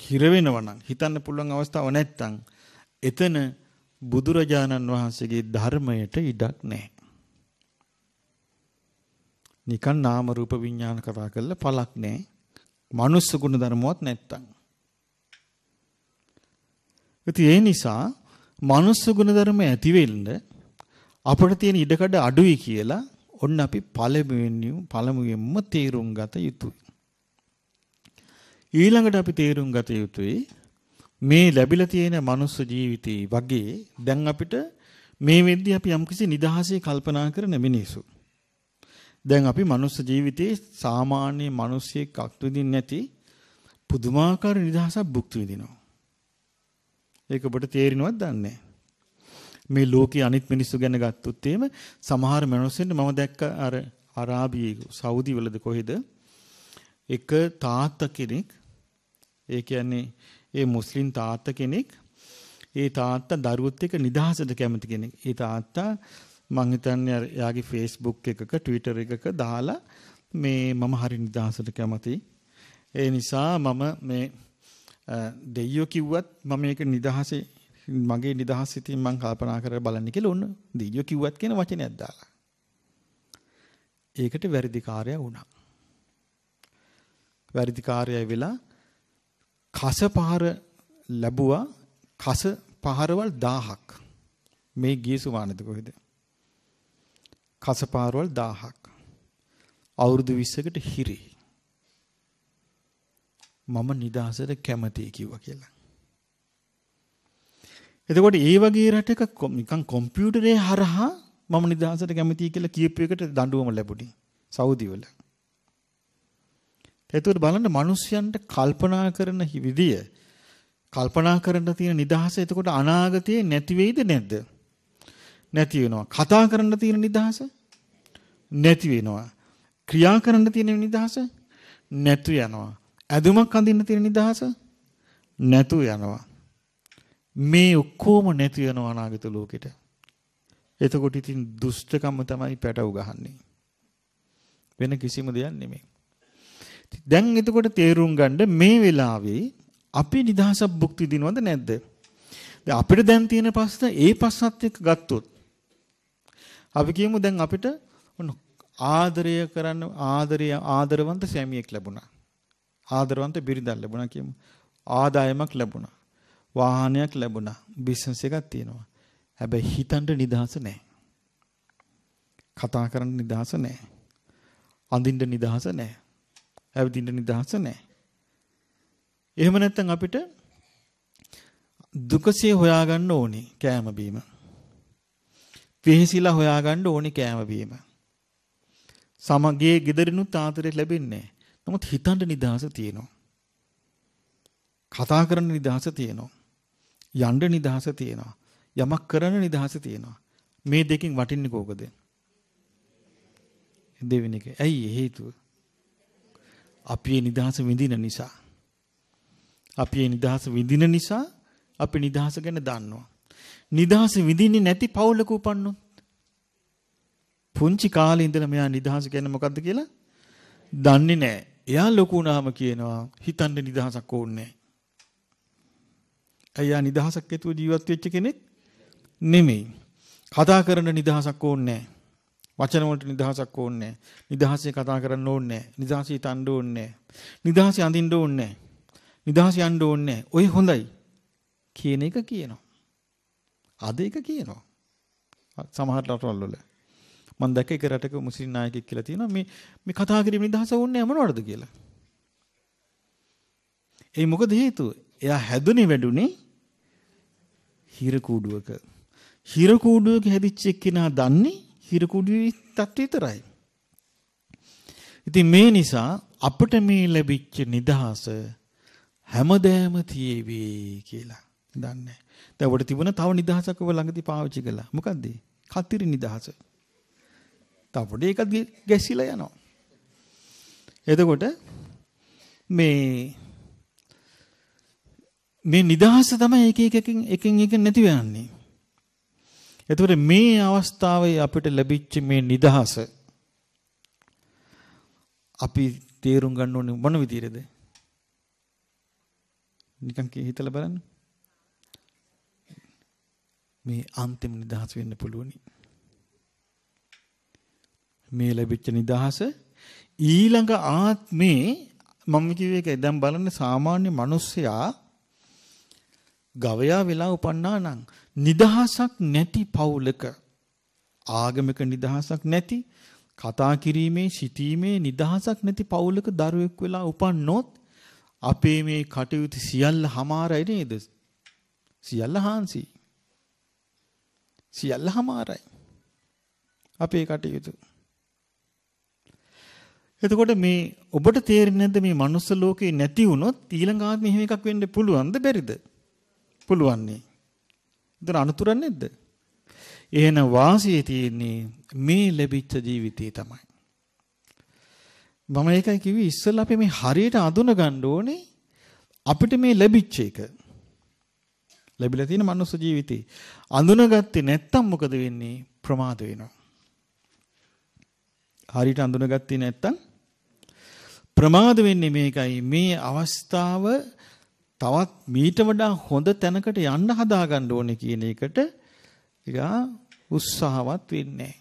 කිර වෙනවා නම් හිතන්න පුළුවන් අවස්ථාවක් නැත්තම් එතන බුදුරජාණන් වහන්සේගේ ධර්මයට ඉඩක් නැහැ. නිකන් නාම රූප විඥාන කතා කරලා පළක් නැහැ. මනුස්ස ගුණ ධර්මවත් නැත්තම්. ඉතින් ඒ නිසා මනුස්ස ගුණ ධර්ම ඇති වෙන්න අපිට තියෙන ඉඩකඩ අඩුයි කියලා ඔන්න අපි පළමුවෙන්ම පළමුවෙන්ම තේරුම් ගත යුතුයි. ඊළඟට අපි තේරුම් ගත යුතුයි මේ ලැබිලා තියෙන මනුස්ස ජීවිතේ වගේ දැන් අපිට මේ වෙද්දී අපි යම්කිසි නිදහසේ කල්පනා කරන මිනිසු. දැන් අපි මනුස්ස ජීවිතේ සාමාන්‍ය මිනිස්සෙක් අත්විඳින්න නැති පුදුමාකාර නිදහසක් භුක්ති විඳිනවා. ඒක ඔබට තේරෙනවද දන්නේ මේ ලෝකයේ අනිත් මිනිස්සු ගැන ගත්තොත් එහෙම සමහර මිනිස්සුන්ට මම දැක්ක අර අරාබියේ සෞදි වලද කොහෙද එක තාත්තා කෙනෙක් ඒ කියන්නේ ඒ මුස්ලිම් තාත්තා කෙනෙක් ඒ තාත්තා දරුවොත් එක්ක නිදහසට කැමති කෙනෙක්. ඒ තාත්තා මං හිතන්නේ එයාගේ Facebook එකක Twitter එකක දාලා මේ මම හරි නිදහසට කැමතියි. ඒ නිසා මම මේ දෙයියෝ කිව්වත් මම මේක නිදහසේ මගේ නිදහස් සිතින් මං කල්පනා කරලා බලන්න කියලා ඔන්න දෙයියෝ කිව්වත් කියන වචනයක් දාලා. ඒකට වැරදිකාරයා වුණා. වැරදිකාරයයි වෙලා කස පහර ලැබුවා කස පහරවල් 1000ක්. මේ ගියසු වානද කොහෙද? කස පහරවල් 1000ක්. අවුරුදු 20කට හිරි. මම නිදහසට කැමතියි කිව්වා කියලා. එතකොට ඒ වගේ රටක නිකන් කම්පියුටරේ හරහා මම නිදහසට කැමතියි කියලා කියපු එකට දඬුවම ලැබුණේ සෞදි වල. එතකොට බලන්න මිනිස්යන්ට කල්පනා කරන විදිය කල්පනා කරන්න තියෙන නිදහස එතකොට අනාගතයේ නැති වෙයිද නැද්ද? නැති වෙනවා. කතා කරන්න තියෙන නිදහස නැති වෙනවා. ක්‍රියා කරන්න තියෙන නිදහස නැතු යනවා. ඇදුමක් අඳින්න තියෙන නිදහස නැතු යනවා. මේ ඔක්කොම නැති වෙනවා අනාගත ලෝකෙට. එතකොට ඉතින් දුෂ්ටකම තමයි පැටව ගහන්නේ. වෙන කිසිම දෙයක් නෙමෙයි. දැන් එතකොට තේරුම් ගන්න මේ වෙලාවේ අපි නිදහසක් භුක්ති විඳිනවද නැද්ද? දැන් අපිට දැන් තියෙන පස්ස ඒ පස්සත් එක්ක ගත්තොත් අපි කියමු දැන් අපිට ආදරය කරන්න ආදරය ආදරවන්ත සැමියෙක් ලැබුණා. ආදරවන්ත බිරිඳක් ලැබුණා කියමු. ආදායමක් ලැබුණා. වාහනයක් ලැබුණා. බිස්නස් එකක් තියෙනවා. හැබැයි හිතන්න නිදහස නැහැ. කතා කරන්න නිදහස නැහැ. අඳින්න නිදහස නැහැ. ඇවිදින්න නිදහස නැහැ. එහෙම නැත්නම් අපිට දුකසේ හොයාගන්න ඕනේ කෑම බීම. පිහිසිලා හොයාගන්න ඕනේ කෑම බීම. සමගියේ gederිනුත් ආදරේ ලැබෙන්නේ නමුත් හිතන්න නිදහස තියෙනවා. කතා කරන්න නිදහස තියෙනවා. යන්න නිදහස තියෙනවා. යමක් කරන්න නිදහස තියෙනවා. මේ දෙකෙන් වටින්නේ කෝකද? දෙවෙනි එක. ඇයි හේතුව? අපි මේ නිදහස විඳින නිසා. අපි මේ නිදහස විඳින නිසා අපි නිදහස ගැන දන්නවා. නිදහස විඳින්නේ නැති පවුලක උපන්නොත් පුංචි කාලේ ඉඳලා මෙයා නිදහස කියන්නේ මොකද්ද කියලා? දන්නේ නැහැ. එයා ලොකු වුණාම කියනවා හිතන්න නිදහසක් ඕනේ එයා නිදහසක් ඇතුව ජීවත් වෙච්ච කෙනෙක්? නෙමෙයි. කතා කරන්න නිදහසක් ඕනේ වචන වලට නිදහසක් ඕනේ නිදහසේ කතා කරන්න ඕනේ නිදහසේ හිතන්න ඕනේ නිදහසේ අඳින්න ඕනේ නිදහසේ යන්න ඕනේ ඔය හොඳයි. කියන එක කියනවා. අද එක කියනවා. සමහර රටවල් වල. මම දැක්ක එක රටක මුස්ලිම් නායකයෙක් කියලා තියෙනවා මේ මේ කතා කිරීම නිදහස ඕනේ මොනවටද කියලා. ඒ මොකද හේතුව? එයා හැදුනේ වැඩුනේ හිර කූඩුවක. හිර කූඩුවක හැදිච්ච එක්කිනා දන්නේ හිර කූඩුවේ තත්ත්වය විතරයි. ඉතින් මේ නිසා අපිට මේ ලැබිච්ච නිදහස හැමදෑම තියේවි කියලා දන්නේ. දැන් ඔබට තිබුණ තව නිදහසක් ඔබ ළඟදී පාවිච්චි කළා. මොකද්ද? කතිරි නිදහස. තවපොඩ ඒකත් ගැසිලා යනවා. එතකොට මේ මේ නිදහස තමයි එක එකකින් එකින් එක නැති වෙන්නේ. එතකොට මේ අවස්ථාවේ අපිට ලැබිච්ච මේ නිදහස අපි තේරුම් ගන්න ඕනේ මොන විදිහටද? නිකන් හිතලා බලන්න. මේ අන්තිම නිදහස වෙන්න පුළුවනි. මේ ලැබිච්ච නිදහස ඊළඟ ආත්මේ මම කිව්වේ ඒක දැන් බලන්න සාමාන්‍ය මිනිස්සයා ගවයා වෙලා උපන්නා නම් නිදහසක් නැති පවුලක ආගමික නිදහසක් නැති කතා කිරීමේ සිටීමේ නිදහසක් නැති පවුලක දරුවෙක් වෙලා උපන්නොත් අපේ මේ කටයුතු සියල්ල හමාරයි නේද? සියල්ල හාන්සි. සියල්ල හමාරයි. අපේ කටයුතු. එතකොට මේ ඔබට තේරෙන්නේ නැද්ද මේ මනුස්ස ලෝකේ නැති වුණොත් ඊළඟ ආත්මෙ එහෙම එකක් වෙන්න පුළුවන්ද බැරිද? පුළුවන් නේ. එතන අනුතරක් නැද්ද? එහෙන වාසිය තියෙන්නේ මේ ලැබිච්ච ජීවිතේ තමයි. මම ඒකයි කිව්වේ ඉස්සෙල්ලා අපි මේ හරියට අඳුන ගන්න ඕනේ අපිට මේ ලැබිච්ච එක. ලැබිලා තියෙන මනුස්ස ජීවිතේ. අඳුනගත්තේ නැත්තම් මොකද වෙන්නේ? ප්‍රමාද වෙනවා. හරියට අඳුනගත්තේ නැත්තම් ප්‍රමාද වෙන්නේ මේකයි. මේ අවස්ථාව තවත් මීට වඩා හොඳ තැනකට යන්න හදාගන්න ඕනේ කියන එකට ටිකා උත්සාහවත් වෙන්නේ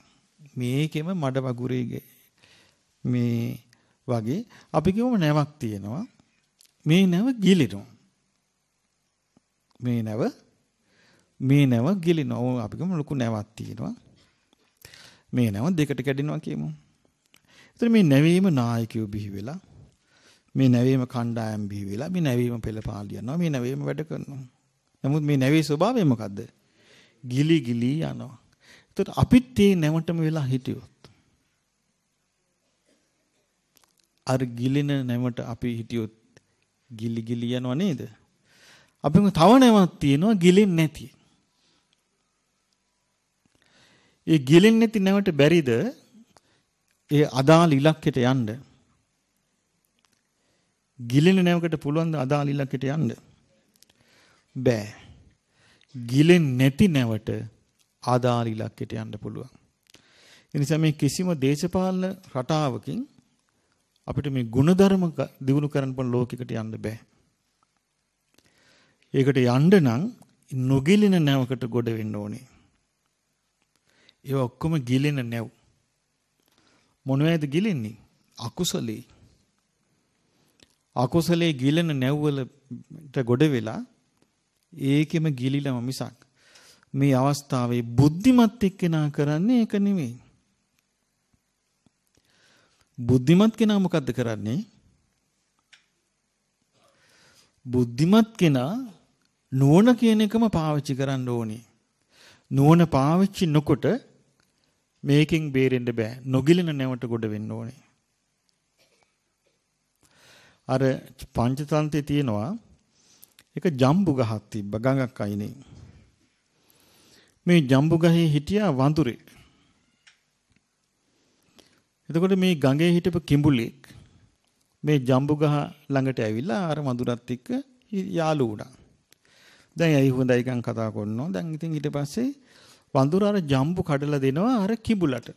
මේකෙම මඩ වගුරේ මේ වගේ අපි කියමු නැවක් තියෙනවා. මේ නැව ගිලිනවා මේ නැව මේ නැව ගිලිනවා අපි කියමු ලොකු නැවක් තියෙනවා. මේ නැව දෙකට කැඩෙනවා කියමු. එතන මේ නැවීම නායකයෝ බිහි වෙලා මේ නැවීම කණ්ඩායම් බිහි වෙලා මේ නැවීම පෙළපාලියනවා මේ නැවීම වැඩ කරනවා නමුත් මේ නැවේ ස්වභාවය මොකද්ද ගිලි ගිලි යනවා එතකොට අපිත් මේ නැවටම වෙලා හිටියොත් අර ගිලින නැමට අපි හිටියොත් ගිලි ගිලි යනවා නේද? අපිම තව නැවක් තියෙනවා ගිලෙන්නේ නැති. ඒ ගිලෙන්නේ නැති නැවට බැරිද ඒ අදාළ ඉලක්කයට යන්න? ගිලෙන නැවකට පුළුවන් ද අදාළ ඉලක්කයට යන්න? බෑ. ගිලෙන්නේ නැති නැවට ආදාළ ඉලක්කයට යන්න පුළුවන්. ඒ නිසා මේ කිසිම දේශපාලන රටාවකින් අපිට මේ ಗುಣධර්ම දිනු කරන්න පුළුවන් ලෝකයකට යන්න බෑ. ඒකට යන්න නම් නොගිලින නැවකට ගොඩ වෙන්න ඕනේ. ඒ ඔක්කොම ගිලෙන නැව්. මොනවද ගිලෙන්නේ? අකුසලේ. අකුසලේ ගිලෙන නැව්වලට ගොඩ වෙලා ඒකෙම ගිලිලම මිසක් මේ අවස්ථාවේ බුද්ධිමත් එක්කෙනා කරන්නේ ඒක නෙමෙයි. බුද්ධිමත් කෙනා මොකද්ද කරන්නේ? බුද්ධිමත් කෙනා නුවණ කියන එකම පාවිච්චි කරන්න ඕනේ. නුවණ පාවිච්චි නොකොට මේකෙන් බේරෙන්න බෑ. නොගිලෙන නැවට ගොඩ වෙන්න ඕනේ. අර පංචතන්ත්‍රයේ තියෙනවා එක ජම්බු ගහක් තිබ්බ ගඟක් අයිනේ. මේ ජම්බු ගහේ හිටියා වඳුරේ. එතකොට මේ ගඟේ හිටපු කිඹුලෙක් මේ ජම්බු ගහ ළඟට ඇවිල්ලා අර මధుරත් එක්ක යාළු වුණා. දැන් ඇයි හොඳයි කන් කතා කරනවා. දැන් ඉතින් ඊට පස්සේ වඳුර අර ජම්බු කඩලා දෙනවා අර කිඹුලට.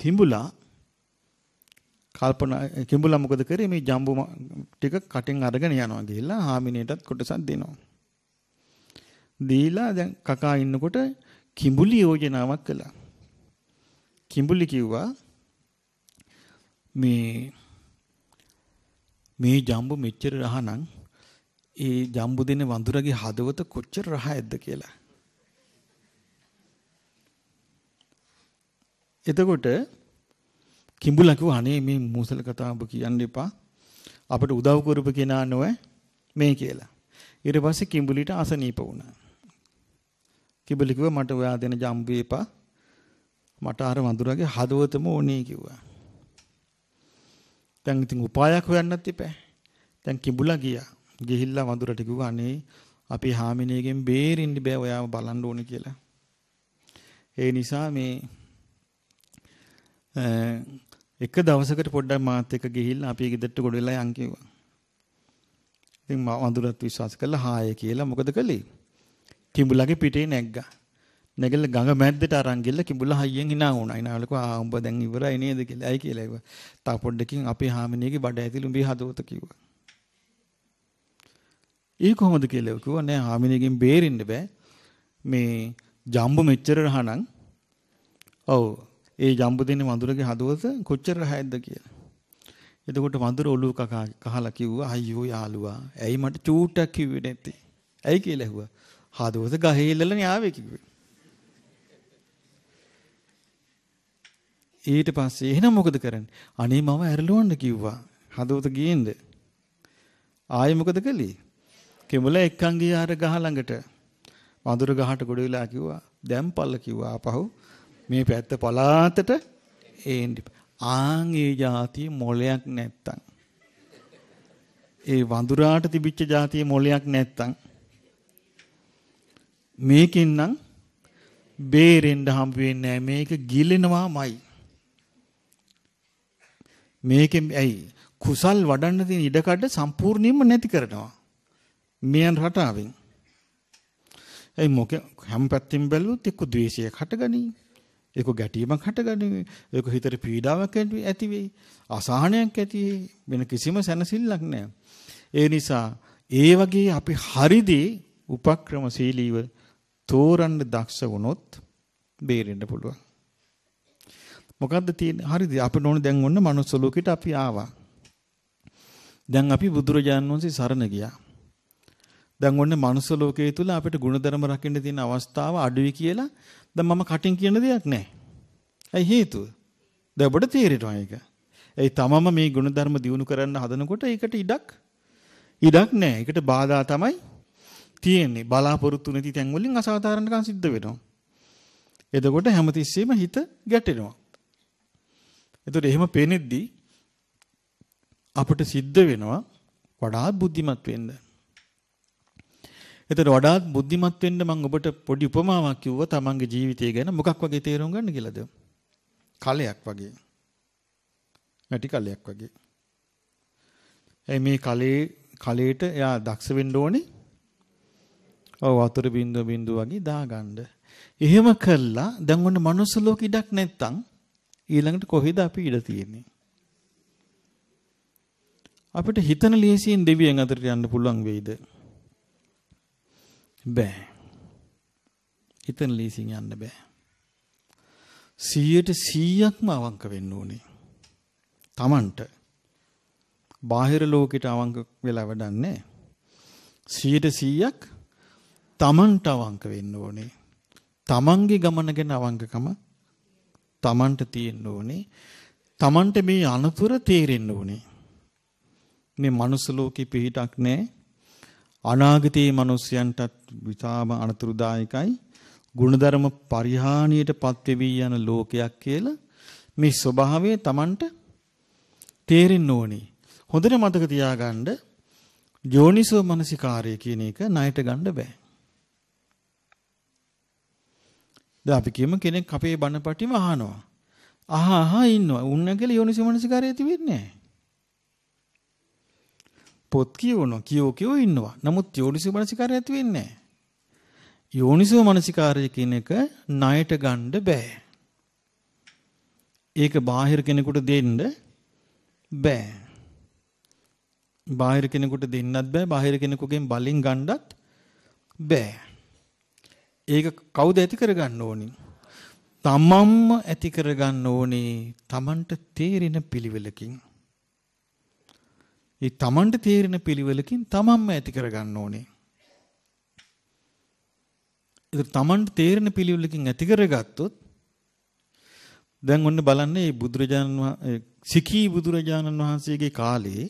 කිඹුලා කල්පනා කිඹුලා මොකද කරේ මේ ජම්බු ටික කටින් අරගෙන යනවා ගිහිල්ලා හාමිනේටත් කොටසක් දෙනවා. දීලා දැන් කකා ඉන්නකොට කිඹුලි යෝජනාවක් කළා. කිඹුලි කිව්වා මේ මේ ජම්බු මෙච්චර රහනම් ඒ ජම්බු දෙන වඳුරගේ හදවත කොච්චර රහයක්ද කියලා. එතකොට කිඹුලා කිව්වා අනේ මේ මූසල කතාව කියන්න එපා. අපිට උදව් කරපු කෙනා නොවේ මේ කියලා. ඊට පස්සේ කිඹුලිට අසනීප වුණා. කිඹුලි කිව්වා මට ඔයා දෙන ජම්බු එපා. මට අර වඳුරගේ හදවතම ඕනේ කිව්වා. දැන් ඉතින් උපායක් හොයන්නත් එපා. දැන් කිඹුලා ගියා. ගිහිල්ලා වඳුරට කිව්වා අනේ අපි හාමිනේගෙන් බේරෙන්න බෑ ඔයාව බලන්න ඕනේ කියලා. ඒ නිසා මේ එක දවසකට පොඩ්ඩක් මාත් එක්ක ගිහිල්ලා අපි ගෙදරට ගොඩ වෙලා යන් කිව්වා. ඉතින් මම වඳුරත් විශ්වාස කළා හාය කියලා මොකද කළේ? කිඹුලාගේ පිටේ නැග්ගා. නැගල ගඟ මැද්දට අරන් ගිහලා කිඹුලා හයියෙන් hina වුණා. hina වලකෝ ආ උඹ දැන් ඉවරයි නේද කියලා. ඇයි කියලා කිව්වා. තා පොඩ්ඩකින් අපේ හාමිනේගේ බඩ ඇතිලු උඹේ හදවත කිව්වා. ඒ කොහොමද කියලා කිව්වා නෑ හාමිනේගෙන් බේරෙන්න බෑ. මේ ජම්බු මෙච්චර රහනම් ඔව් ඒ ජම්බු දෙන්නේ වඳුරගේ හදවත කොච්චර රහයක්ද කියලා. එතකොට වඳුර ඔළුව කකා කහලා කිව්වා අයියෝ යාළුවා ඇයි මට චූට්ටක් කිව්වේ නැත්තේ? ඇයි කියලා ඇහුවා. හදවත ගහේ ඉල්ලලා ආවේ කිව්වේ. ඊට පස්සේ එහෙනම් මොකද කරන්නේ? අනේ මම ඇරලුවන්න කිව්වා. හදවත ගියෙන්ද? ආයෙ මොකද කළේ? කෙමුල එක්කන් ගියා අර ගහ ළඟට. වඳුර ගහට ගොඩ වෙලා කිව්වා දැම්පල්ල කිව්වා ආපහු මේ පැත්ත පලාතට ඒන්න ආන් ඒ જાතිය මොලයක් නැත්තම් ඒ වඳුරාට තිබිච්ච જાතිය මොලයක් නැත්තම් මේකෙන් නම් බේරෙන්න හම්බ වෙන්නේ නැහැ මේක ගිලෙනවාමයි මේකෙන් ඇයි කුසල් වඩන්න තියෙන ඉඩකඩ සම්පූර්ණයෙන්ම නැති කරනවා. මෙයන් රටාවෙන්. ඒ මොකෙ හැම පැත්තෙන් බැලුවොත් එක්ක ද්වේෂයක් හටගනී. ඒක ගැටීමක් හටගනී. ඒක හිතට පීඩාවක් ඇති වෙයි. අසහනයක් ඇති වෙන කිසිම සැනසෙල්ලක් නැහැ. ඒ නිසා ඒ වගේ අපි හරිදී උපක්‍රමශීලීව තෝරන්න දක්ෂ වුණොත් බේරෙන්න පුළුවන්. මොකද්ද තියෙන්නේ? හරිද? අපිට ඕනේ දැන් ඔන්න manuss ලෝකෙට අපි ආවා. දැන් අපි බුදුරජාණන් වහන්සේ සරණ ගියා. දැන් ඔන්න මනුස්ස ලෝකයේ තුල අපිට ಗುಣධර්ම රකින්න තියෙන අවස්ථාව අඩුයි කියලා දැන් මම කටින් කියන දෙයක් නැහැ. ඇයි හේතුව? දැන් ඔබට තේරෙනවා ඒක. ඒ තමම මේ ಗುಣධර්ම දියුණු කරන්න හදනකොට ඒකට ඉඩක් ඉඩක් නැහැ. ඒකට බාධා තමයි තියෙන්නේ. බලාපොරොත්තු නැති තැන් වලින් අසාධාරණකම් සිද්ධ වෙනවා. එතකොට හැමතිස්සෙම හිත ගැටෙනවා. එතකොට එහෙම පේනෙද්දී අපට සිද්ධ වෙනවා වඩා බුද්ධිමත් වෙන්න. එතකොට වඩාත් බුද්ධිමත් වෙන්න මම ඔබට පොඩි උපමාවක් කිව්වා තමන්ගේ ජීවිතය ගැන මොකක් වගේ තේරුම් ගන්න කියලාද? කලයක් වගේ. නැටි කලයක් වගේ. ඒ මේ කලේ කලයට එයා දක්ෂ වෙන්න ඕනේ. ඔව් වතුර බින්දුව බින්දුව වගේ දාගන්න. එහෙම කළා දැන් ඔන්න මනුස්ස ලෝක ඉඩක් නැත්තම් ඊළඟට කොහෙද අපි ඉඩ තියෙන්නේ? අපිට හිතන ලේසියෙන් දෙවියන් අතරට යන්න පුළුවන් වෙයිද? බෑ. හිතන ලේසියෙන් යන්න බෑ. 100ට 100ක්ම අවංක වෙන්න ඕනේ. Tamanට. බාහිර ලෝකෙට අවංක වෙලා වැඩන්නේ 100ට 100ක් Tamanට අවංක වෙන්න ඕනේ. Tamanගේ ගමන ගැන අවංකකම Tamanට තියෙන්න ඕනේ. Tamanට මේ අනතුර තේරෙන්න ඕනේ. මේ මනුස්ස ලෝකේ පිහිටක් නැහැ. අනාගතයේ මිනිස්යන්ටත් විතාම අනතුරුදායකයි. ගුණධර්ම පරිහානියටපත් වෙවි යන ලෝකයක් කියලා මේ ස්වභාවය Tamanට තේරෙන්න ඕනේ. හොඳට මතක තියාගන්න යෝනිසෝ මනසිකාරය කියන එක ණයට ගන්න බෑ. දැන් අපි කියමු කෙනෙක් අපේ බණපටිම අහනවා. අහ අහ ඉන්නවා. උන්න කියලා යෝනිසෝ මනසිකාරය ඇති වෙන්නේ නැහැ. පොත් කියවනවා කියෝ කියෝ ඉන්නවා. නමුත් යෝනිසෝ මනසිකාරය ඇති වෙන්නේ නැහැ. යෝනිසෝ මනසිකාරය කියන එක ණයට ගන්න බෑ. ඒක බාහිර කෙනෙකුට දෙන්න බෑ. බාහිර කෙනෙකුට දෙන්නත් බෑ. බාහිර කෙනෙකුගෙන් බලෙන් ගන්නත් බෑ. ඒක කවුද ඇති කරගන්න ඕනි? තමන්ම ඇති කරගන්න ඕනේ තමන්ට තේරෙන පිළිවෙලකින්. ඒ තමන්ට තේරෙන පිළිවෙලකින් තමන්ම ඇති කරගන්න ඕනේ. ඒක තමන්ට තේරෙන පිළිවෙලකින් ඇති කරගත්තොත් දැන් ඔන්න බලන්න මේ බුදුරජාණන් සිකී බුදුරජාණන් වහන්සේගේ කාලේ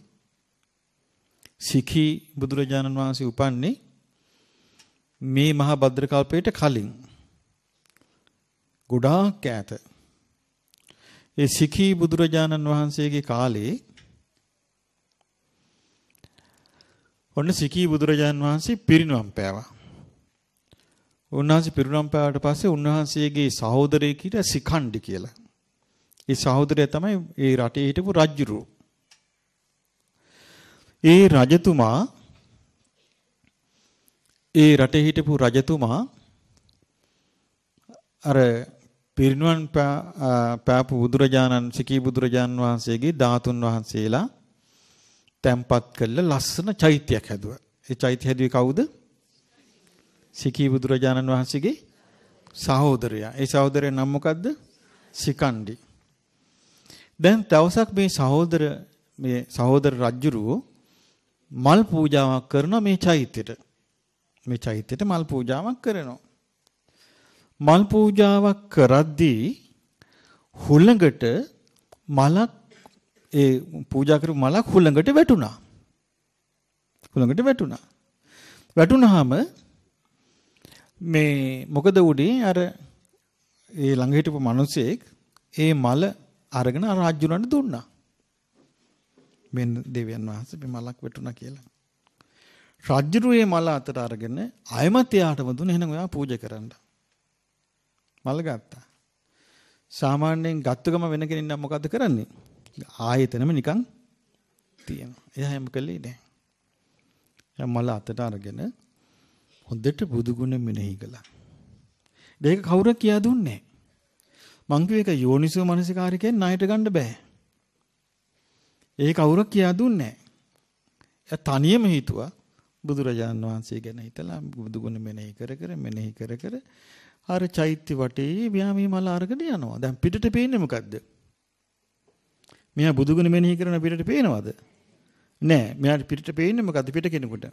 සිකී බුදුරජාණන් වහන්සේ උපන්නේ මේ මහා භද්‍ර කල්පයට කලින් ගොඩාක් ඈත ඒ සිකී බුදුරජාණන් වහන්සේගේ කාලේ ඔන්න සිකී බුදුරජාණන් වහන්සේ පිරිනුවම් පෑවා. උන්වහන්සේ පිරිනුවම් පෑවට පස්සේ උන්වහන්සේගේ සහෝදරයෙක් හිටියා සිකණ්ඩි කියලා. ඒ සහෝදරයා තමයි ඒ රටේ හිටපු රජුරු. ඒ රජතුමා ඒ රටේ හිටපු රජතුමා අර පිරිනුවන් පෑපු බුදුරජාණන් සිකී බුදුරජාණන් වහන්සේගේ ධාතුන් වහන්සේලා තැම්පත් කළ ලස්සන චෛත්‍යයක් හැදුවා. ඒ චෛත්‍ය හැදුවේ කවුද? සිකී බුදුරජාණන් වහන්සේගේ සහෝදරයා. ඒ සහෝදරයා නම මොකද්ද? සිකණ්ඩි. දැන් දවසක් මේ සහෝදර මේ සහෝදර රජුරුව මල් පූජාවක් කරන මේ චෛත්‍යෙට. මේ චෛත්‍යයට මල් පූජාවක් කරනවා. මල් පූජාවක් කරද්දී හුළඟට මලක් ඒ පූජා කරපු මලක් හුළඟට වැටුණා. හුළඟට වැටුණා. වැටුණාම මේ මොකද උනේ අර ඒ ළඟ හිටපු මිනිසෙක් ඒ මල අරගෙන රාජ්‍යුණන්ට දුන්නා. මෙන්න දෙවියන් වහන්සේ මේ මලක් වැටුණා කියලා. රජ්ජුරුවේ මල අතට අරගෙන අයමත් එයාටම දුන්න එහෙනම් ඔයා පූජා කරන්න. මල ගත්තා. සාමාන්‍යයෙන් ගත්ත ගම වෙන කෙනෙක් නම් මොකද්ද කරන්නේ? ආයෙතනම නිකන් තියෙනවා. එයා හැම කළේ නැහැ. එයා මල අතට අරගෙන හොඳට බුදු ගුණ මෙනෙහි කළා. දෙක කවුරු කියා දුන්නේ මං කිව්ව එක යෝනිසෝ මනසිකාරිකෙන් ණයට ගන්න බෑ. ඒ කවුරු කියා දුන්නේ එයා තනියම හිතුවා බුදුරජාන් වහන්සේ ගැන හිතලා බුදු ගුණ මෙනෙහි කර කර මෙනෙහි කර කර අර චෛත්‍ය වටේ ව්‍යාමී මල අරගෙන යනවා. දැන් පිටට පේන්නේ මොකද්ද? මෙයා බුදු ගුණ මෙනෙහි කරන පිටට පේනවද? නෑ. මෙයාට පිටට පේන්නේ මොකද්ද පිට කෙනෙකුට?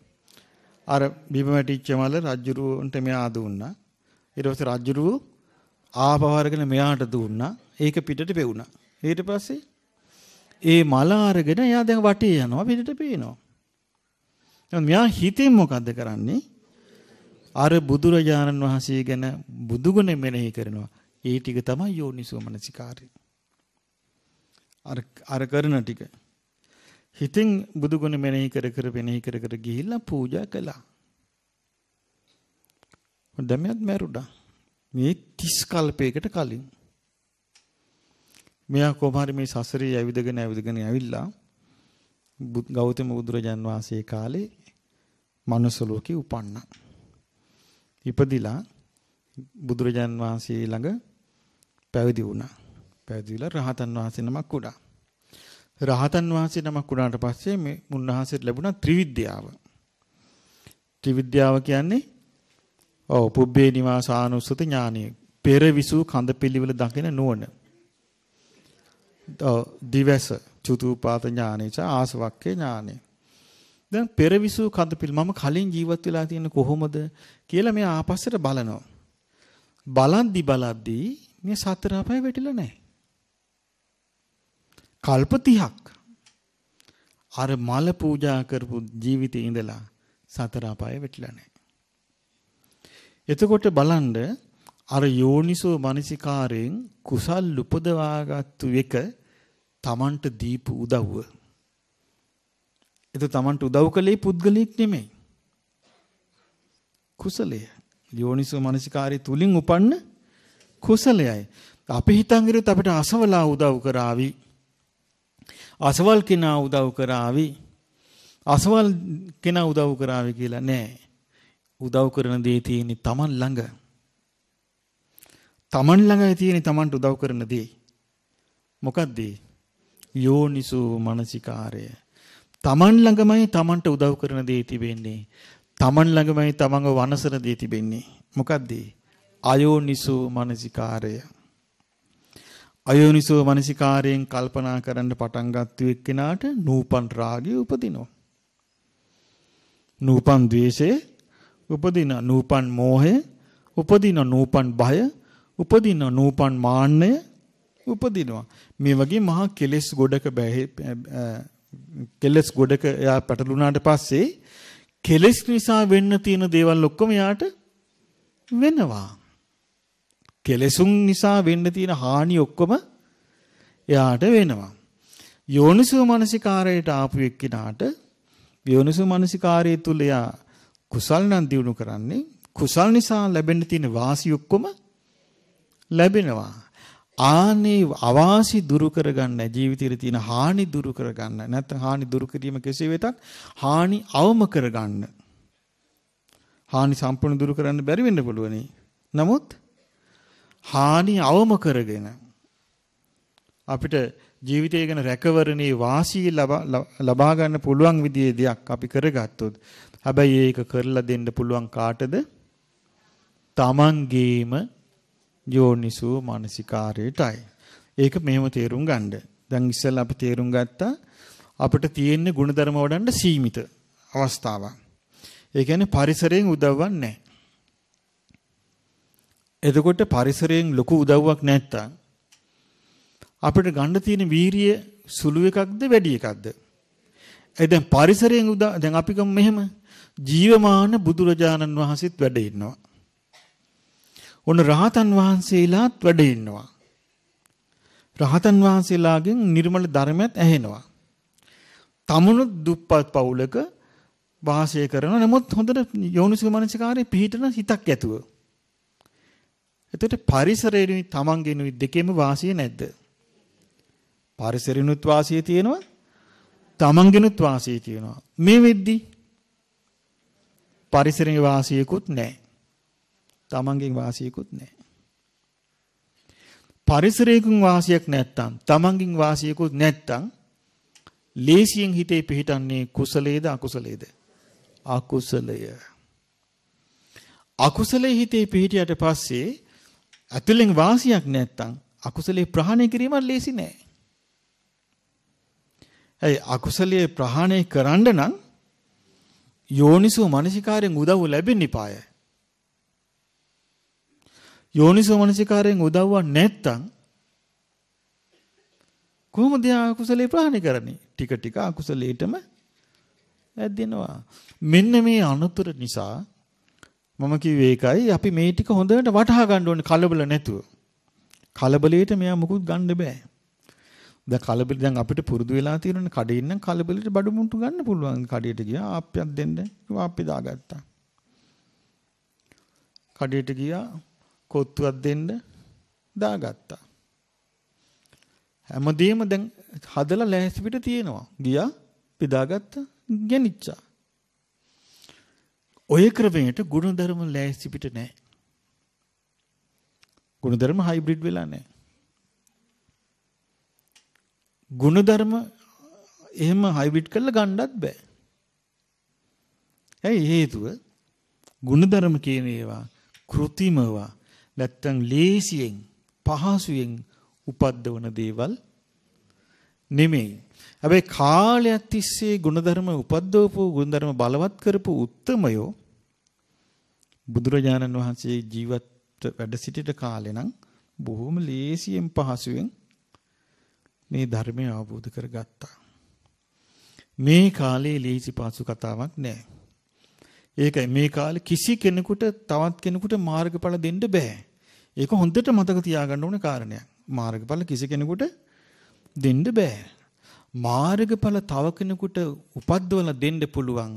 අර බිම වැටිච්ච මල රජ්ජුරුවන්ට මෙයා දුන්නා. ඊට පස්සේ රජ්ජුරුව ආපහු අරගෙන මෙයාට දුන්නා. ඒක පිටට පෙවුනා. ඊට පස්සේ ඒ මල අරගෙන එයා දැන් වටේ යනවා පිටට පේනවා. එහෙනම් මෙයා හිතින් මොකද්ද කරන්නේ? අර බුදුරජාණන් වහන්සේ ගැන බුදුගුණ මෙනෙහි කරනවා. ඒ ටික තමයි යෝනිසෝ මනසිකාරය. අර අර කරන ටික. හිතින් බුදුගුණ මෙනෙහි කර කර මෙනෙහි කර කර ගිහිල්ලා පූජා කළා. දැමියත් මැරුණා. මේ 30 කල්පයකට කලින්. මෙයා කොහොම මේ සසරේ ඇවිදගෙන ඇවිදගෙන ඇවිල්ලා ගෞතම බුදුරජාන් වහන්සේ කාලේ මනුස්ස ලෝකේ උපන්නා. ඉපදිලා බුදුරජාන් වහන්සේ ළඟ පැවිදි වුණා. පැවිදිලා රහතන් වහන්සේ නමක් උඩා. රහතන් වහන්සේ නමක් වුණාට පස්සේ මේ මුන්නහන්සේට ලැබුණා ත්‍රිවිද්‍යාව. ත්‍රිවිද්‍යාව කියන්නේ ඔව් පුබ්බේ නිවාසානුස්සති ඥානිය. පෙර විසූ කඳ පිළිවෙල දකින නුවණ. ඔව් දිවස චුතුපාත ඥානෙච ආසවක්කේ ඥානෙ. දැන් පෙර විසූ කඳ පිළ මම කලින් ජීවත් වෙලා තියෙන කොහොමද කියලා මේ ආපස්සට බලනවා. බලද්දි බලද්දි මේ සතර අපාය වැටිලා නැහැ. කල්ප 30ක් අර මල පූජා කරපු ජීවිතේ ඉඳලා සතර අපාය වැටිලා නැහැ. එතකොට බලන්න අර යෝනිසෝ මනසිකාරයෙන් කුසල් උපදවාගත්තු එක Tamanට දීපු උදව්ව. ඒක Tamanට උදව් කළේ පුද්ගලික නෙමෙයි. කුසලය. යෝනිසෝ මනසිකාරය තුලින් උපන්න කුසලයයි. අපි හිතන් ඉරුත් අපිට අසවලා උදව් කරાવી. අසවල් කෙනා උදව් කරાવી. අසවල් කෙනා උදව් කරાવી කියලා නෑ. උදව් කරන දේ තියෙන්නේ Taman ළඟ. Taman ළඟයි තියෙන්නේ Tamanට උදව් කරන දේ. මොකක්ද යෝනිසෝ මනසිකාරය. Taman ළඟමයි Tamanට උදව් කරන දේ තිබෙන්නේ. Taman ළඟමයි Tamanව වනසන දේ තිබෙන්නේ. මොකක්ද? අයෝනිසෝ මනසිකාරය. අයෝනිසෝ මනසිකාරයෙන් කල්පනා කරන්න පටන් ගත්තු එක්කෙනාට නූපන් රාගය උපදිනවා. නූපන් ද්වේෂය උපදින නූපන් මෝහය උපදින නූපන් බය උපදින නූපන් මාන්නය උපදිනවා. මේ වගේ මහා කෙලෙස් ගොඩක කෙලෙස් ගොඩක එයා පැටලුණාට පස්සේ කෙලෙස් නිසා වෙන්න තියෙන දේවල් ඔක්කොම යාට වෙනවා. කෙලෙසුන් නිසා වෙන්න තියෙන හානි ඔක්කොම එයාට වෙනවා. යෝනිසෝ මනසිකාරයට ආපු එක්කිනාට යෝනිසෝ මනසිකාරය තුල එයා කුසල් නම් දිනු කරන්නේ කුසල් නිසා ලැබෙන්න තියෙන වාසි ඔක්කොම ලැබෙනවා. ආනේ අවාසි දුරු කරගන්න ජීවිතයේ තියෙන හානි දුරු කරගන්න නැත්නම් හානි දුරු කිරීම කෙසේ වෙතත් හානි අවම කරගන්න හානි සම්පූර්ණ දුරු කරන්න බැරි වෙන්න පුළුවනි නමුත් හානි අවම කරගෙන අපිට ජීවිතය ගැන රැකවරණේ වාසිය ලබා ගන්න පුළුවන් විදිහේ දෙයක් අපි කරගත්තොත් හැබැයි ඒක කරලා දෙන්න පුළුවන් කාටද? තමන්ගේම යෝනිසෝ මානසිකාරයටයි. ඒක මෙහෙම තේරුම් ගන්න. දැන් ඉස්සෙල්ලා අපි තේරුම් ගත්තා අපිට තියෙන ಗುಣධර්ම වඩන්න සීමිත අවස්ථාවක්. ඒ කියන්නේ පරිසරයෙන් උදව්වක් නැහැ. එතකොට පරිසරයෙන් ලොකු උදව්වක් නැත්තම් අපිට ගන්න තියෙන වීරිය සුළු එකක්ද වැඩි එකක්ද? ඒ දැන් පරිසරයෙන් උදා දැන් අපි කම මෙහෙම ජීවමාන බුදුරජාණන් වහන්සේත් වැඩ ඉන්නවා. ඔන්න රහතන් වහන්සේලාත් වැඩ ඉන්නවා. රහතන් වහන්සේලාගෙන් නිර්මල ධර්මයක් ඇහෙනවා. තමනුත් දුප්පත් පවුලක වාසය කරන නමුත් හොඳට යෝනිසෝ මනසිකාරයේ පිහිටන හිතක් ඇතුව. එතකොට පරිසරයෙන්ුයි තමන්ගෙනුයි දෙකෙම වාසිය නැද්ද? පරිසරිනුත් වාසිය තියෙනවා තමන්ගෙනුත් වාසිය තියෙනවා. මේ වෙද්දි පරිසරයේ වාසියකුත් නැහැ. තමන්ගේ වාසියකුත් නැහැ. පරිසරයකින් වාසියක් නැත්තම් තමන්ගෙන් වාසියකුත් නැත්තම් ලේසියෙන් හිතේ පිහිටන්නේ කුසලයේද අකුසලයේද? අකුසලය. අකුසලයේ හිතේ පිහිටියට පස්සේ ඇතුලෙන් වාසියක් නැත්තම් අකුසලේ ප්‍රහාණය කිරීම ලේසි නෑ. ඒ අකුසලයේ ප්‍රහාණය කරන්න නම් යෝනිසෝ මනසිකාරයෙන් උදව්ව ලැබෙන්න ඉපාය. යෝනිසෝ මනසිකාරයෙන් උදව්වක් නැත්තම් කොහොමද අකුසලේ ප්‍රහාණය කරන්නේ? ටික ටික අකුසලේටම ඇද්දෙනවා. මෙන්න මේ අනුතර නිසා මම කිව්වේ ඒකයි අපි මේ ටික හොඳට වටහා ගන්න ඕනේ කලබල නැතුව. කලබලයට මෙයා මුකුත් ගන්න බෑ. දැන් කලබල දැන් අපිට පුරුදු වෙලා තියෙනනේ කඩේ ඉන්න කලබලෙට බඩු මුට්ටු ගන්න පුළුවන්. කඩේට ගියා ආප්පයක් දෙන්න. කිව්වා ආප්පේ දාගත්තා. කඩේට ගියා කොත්තුවක් දෙන්න දාගත්තා. හැමදේම දැන් හදලා ලෑස්ති පිට තියෙනවා. ගියා පිදාගත්තා ගෙනිච්චා. ඔය ක්‍රමයට ගුණධර්ම ලෑස්ති පිට නැහැ. ගුණධර්ම හයිබ්‍රිඩ් වෙලා නැහැ. ගුණධර්ම එහෙම හයිබ්‍රිඩ් කරලා ගන්නත් බෑ. ඇයි හේතුව? ගුණධර්ම කියන ඒවා કૃතිමව නැත්තම් ලේසියෙන් පහසුවෙන් උපද්දවන දේවල් නෙමෙයි. හැබැයි කාලයක් තිස්සේ ගුණධර්ම උපද්දවපු ගුණධර්ම බලවත් කරපු උත්තමයෝ බුදුරජාණන් වහන්සේ ජීවත් වැඩ සිටිට කාලේ නම් බොහොම ලේසියෙන් පහසුවෙන් මේ ධර්මය අවබෝධ කරගත්තා. මේ කාලේ ලේසි පහසු කතාවක් නෑ. ඒකයි මේ කාලේ කිසි කෙනෙකුට තවත් කෙනෙකුට මාර්ගඵල දෙන්න බෑ. ඒක හොඳට මතක තියාගන්න ඕනේ කාරණයක්. මාර්ගඵල කිසි කෙනෙකුට දෙන්න බෑ. මාර්ගඵල තව කෙනෙකුට උපද්දවලා දෙන්න පුළුවන්